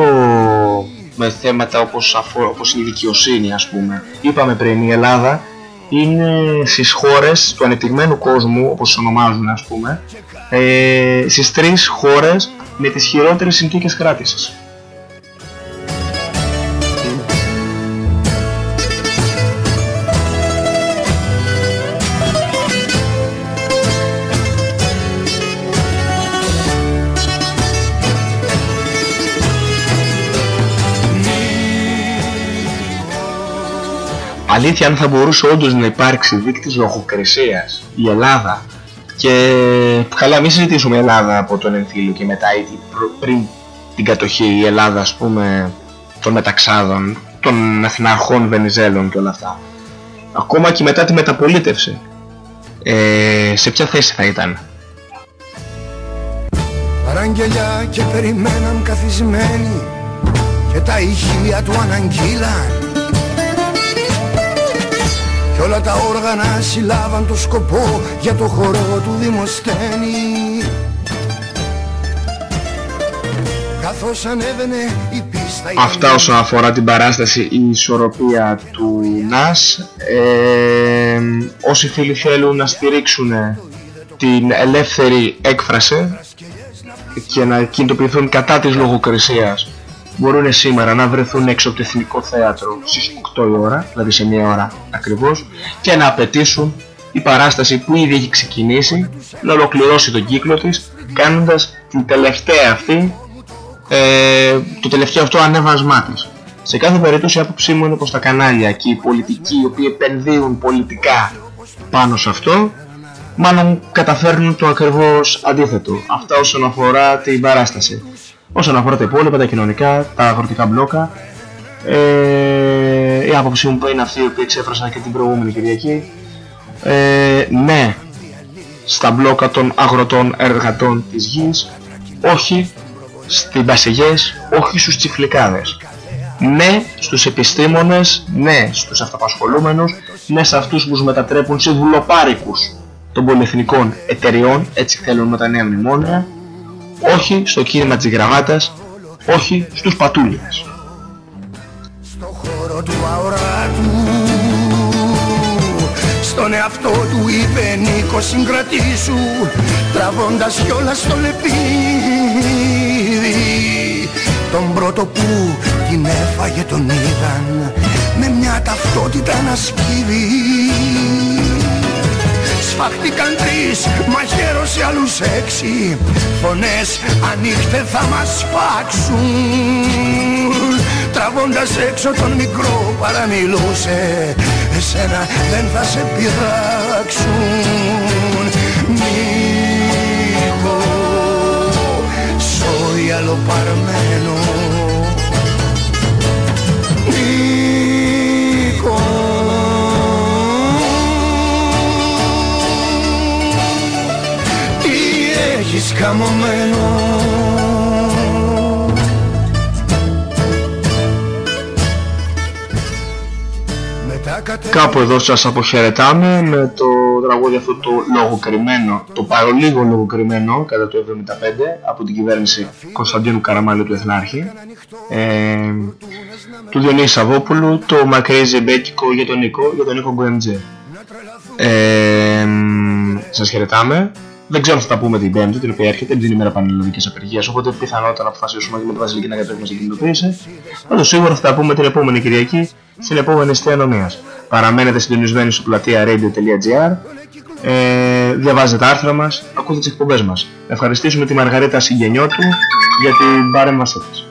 με θέματα όπως, αφο... όπως είναι η δικαιοσύνη ας πούμε. Είπαμε πριν η Ελλάδα είναι στις χώρες του ανεπτυγμένου κόσμου όπως τις ονομάζουν ας πούμε ε, Στις τρεις χώρες με τις χειρότερες συνθήκες κράτησης αλήθεια αν θα μπορούσε όντως να υπάρξει δείκτης λογοκρισίας η Ελλάδα και καλά μην συζητήσουμε Ελλάδα από τον εμφύλιο και μετά ή την- προ- πριν την κατοχή η Ελλάδα ας πούμε των μεταξάδων των εθναρχών Βενιζέλων και όλα αυτά. Ακόμα και μετά τη μεταπολίτευση. Ε, σε ποια θέση θα ήταν; Παραγγελιά και περιμέναν καθισμένοι Και τα ηχεία του αναγγείλαν. Κι όλα τα όργανα συλλάβαν το σκοπό Για το χορό του Δημοσθένη. Καθώς ανέβαινε η πίστα ήταν Αυτά όσον αφορά την παράσταση η ισορροπία του ΝΑΣ ε, Όσοι φίλοι θέλουν να στηρίξουν την ελεύθερη έκφραση και να κινητοποιηθούν κατά της λογοκρισίας μπορούν σήμερα να βρεθούν έξω από το Εθνικό Θέατρο στις 8 η ώρα, δηλαδή σε μία ώρα ακριβώς και να απαιτήσουν η παράσταση που ήδη έχει ξεκινήσει να ολοκληρώσει τον κύκλο της κάνοντας την τελευταία αυτή ε, το τελευταίο αυτό ανέβασμά της. Σε κάθε περίπτωση η άποψή μου είναι πως τα κανάλια και οι πολιτικοί οι οποίοι επενδύουν πολιτικά πάνω σε αυτό μάλλον καταφέρνουν το ακριβώς αντίθετο. Αυτά όσον αφορά την παράσταση. Όσον αφορά τα υπόλοιπα, τα κοινωνικά, τα αγροτικά μπλόκα, ε, η άποψή μου είναι αυτή η οποία εξέφρασα και την προηγούμενη Κυριακή. Ε, ναι, στα μπλόκα των αγροτών εργατών της γης, όχι στην Πασιγές, όχι στους τσιφλικάδες. Ναι στους επιστήμονες, ναι στους αυταπασχολούμενους, ναι σε αυτούς που τους μετατρέπουν σε δουλοπάρικους των πολυεθνικών εταιριών, έτσι θέλουν με τα νέα μνημόνια, όχι στο κίνημα της γραβάτας, όχι στους πατούλιδες. στο χώρο του αοράτου Στον εαυτό του είπε Νίκο συγκρατήσου Τραβώντας κιόλας στο λεπίδι Τον πρώτο που την έφαγε τον είδαν με μια ταυτότητα να σπίβει Σφαχτήκαν τρεις, μαχαίρο σε άλλους έξι. Φωνές ανοίχτε θα μας φάξουν. Τραβώντας έξω τον μικρό παραμιλούσε. Εσένα δεν θα σε πειράξουν. Νίκο, σόι αλλοπαρμένο έχεις καμωμένο Μετά κατέ... Κάπου εδώ σας αποχαιρετάμε με το τραγούδι αυτό το λογοκριμένο, το παρολίγο λογοκριμένο κατά το 1975 από την κυβέρνηση Κωνσταντίνου Καραμάλου του Εθνάρχη ε, του Διονύση Σαββόπουλου, το μακρύ ζεμπέκικο για τον Νίκο, για τον Νίκο Γκουέμτζε. Ε, σας χαιρετάμε. Δεν ξέρω αν θα τα πούμε την Πέμπτη, την οποία έρχεται, την ημέρα πανελλαδικής απεργίας, οπότε πιθανότατα να αποφασίσουμε και με τη Βασιλική να κατέβουμε στην κινητοποίηση. Πάντως σίγουρα θα τα πούμε την επόμενη Κυριακή, στην επόμενη εστία νομίας. Παραμένετε συντονισμένοι στο πλατεία radio.gr, ε, διαβάζετε τα άρθρα μας, ακούτε τις εκπομπές μας. Να ευχαριστήσουμε τη Μαργαρίτα Συγγενιώτου για την παρέμβασή της.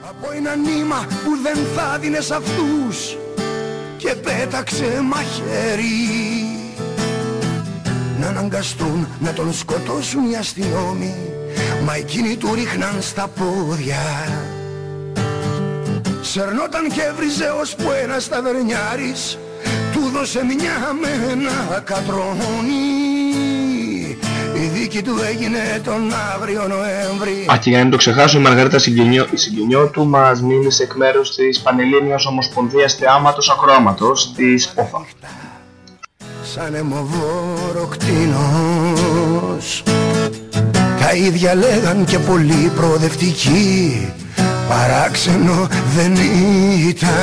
Από ένα νήμα που δεν θα δίνες αυτούς Και πέταξε μαχαίρι Να αναγκαστούν να τον σκοτώσουν οι αστυνόμοι. Μα εκείνοι του ρίχναν στα πόδια. Σερνόταν και έβριζε ώσπου ένας ταβερνιάρης Του δώσε μια με ένα κατρώνι Η δίκη του έγινε τον αύριο Νοέμβρη. Α, και για να μην το ξεχάσω, η Μαργαρίτα Συγγενιώ, η Συγγενιώτου μας μίλησε εκ μέρους της Πανελλήνιας Ομοσπονδίας Θεάματος Ακροάματος της ΟΦΑ. Σαν αιμοβόρο κτίνος. Τα ίδια λέγαν και πολύ προοδευτικοί Παράξενο δεν ήταν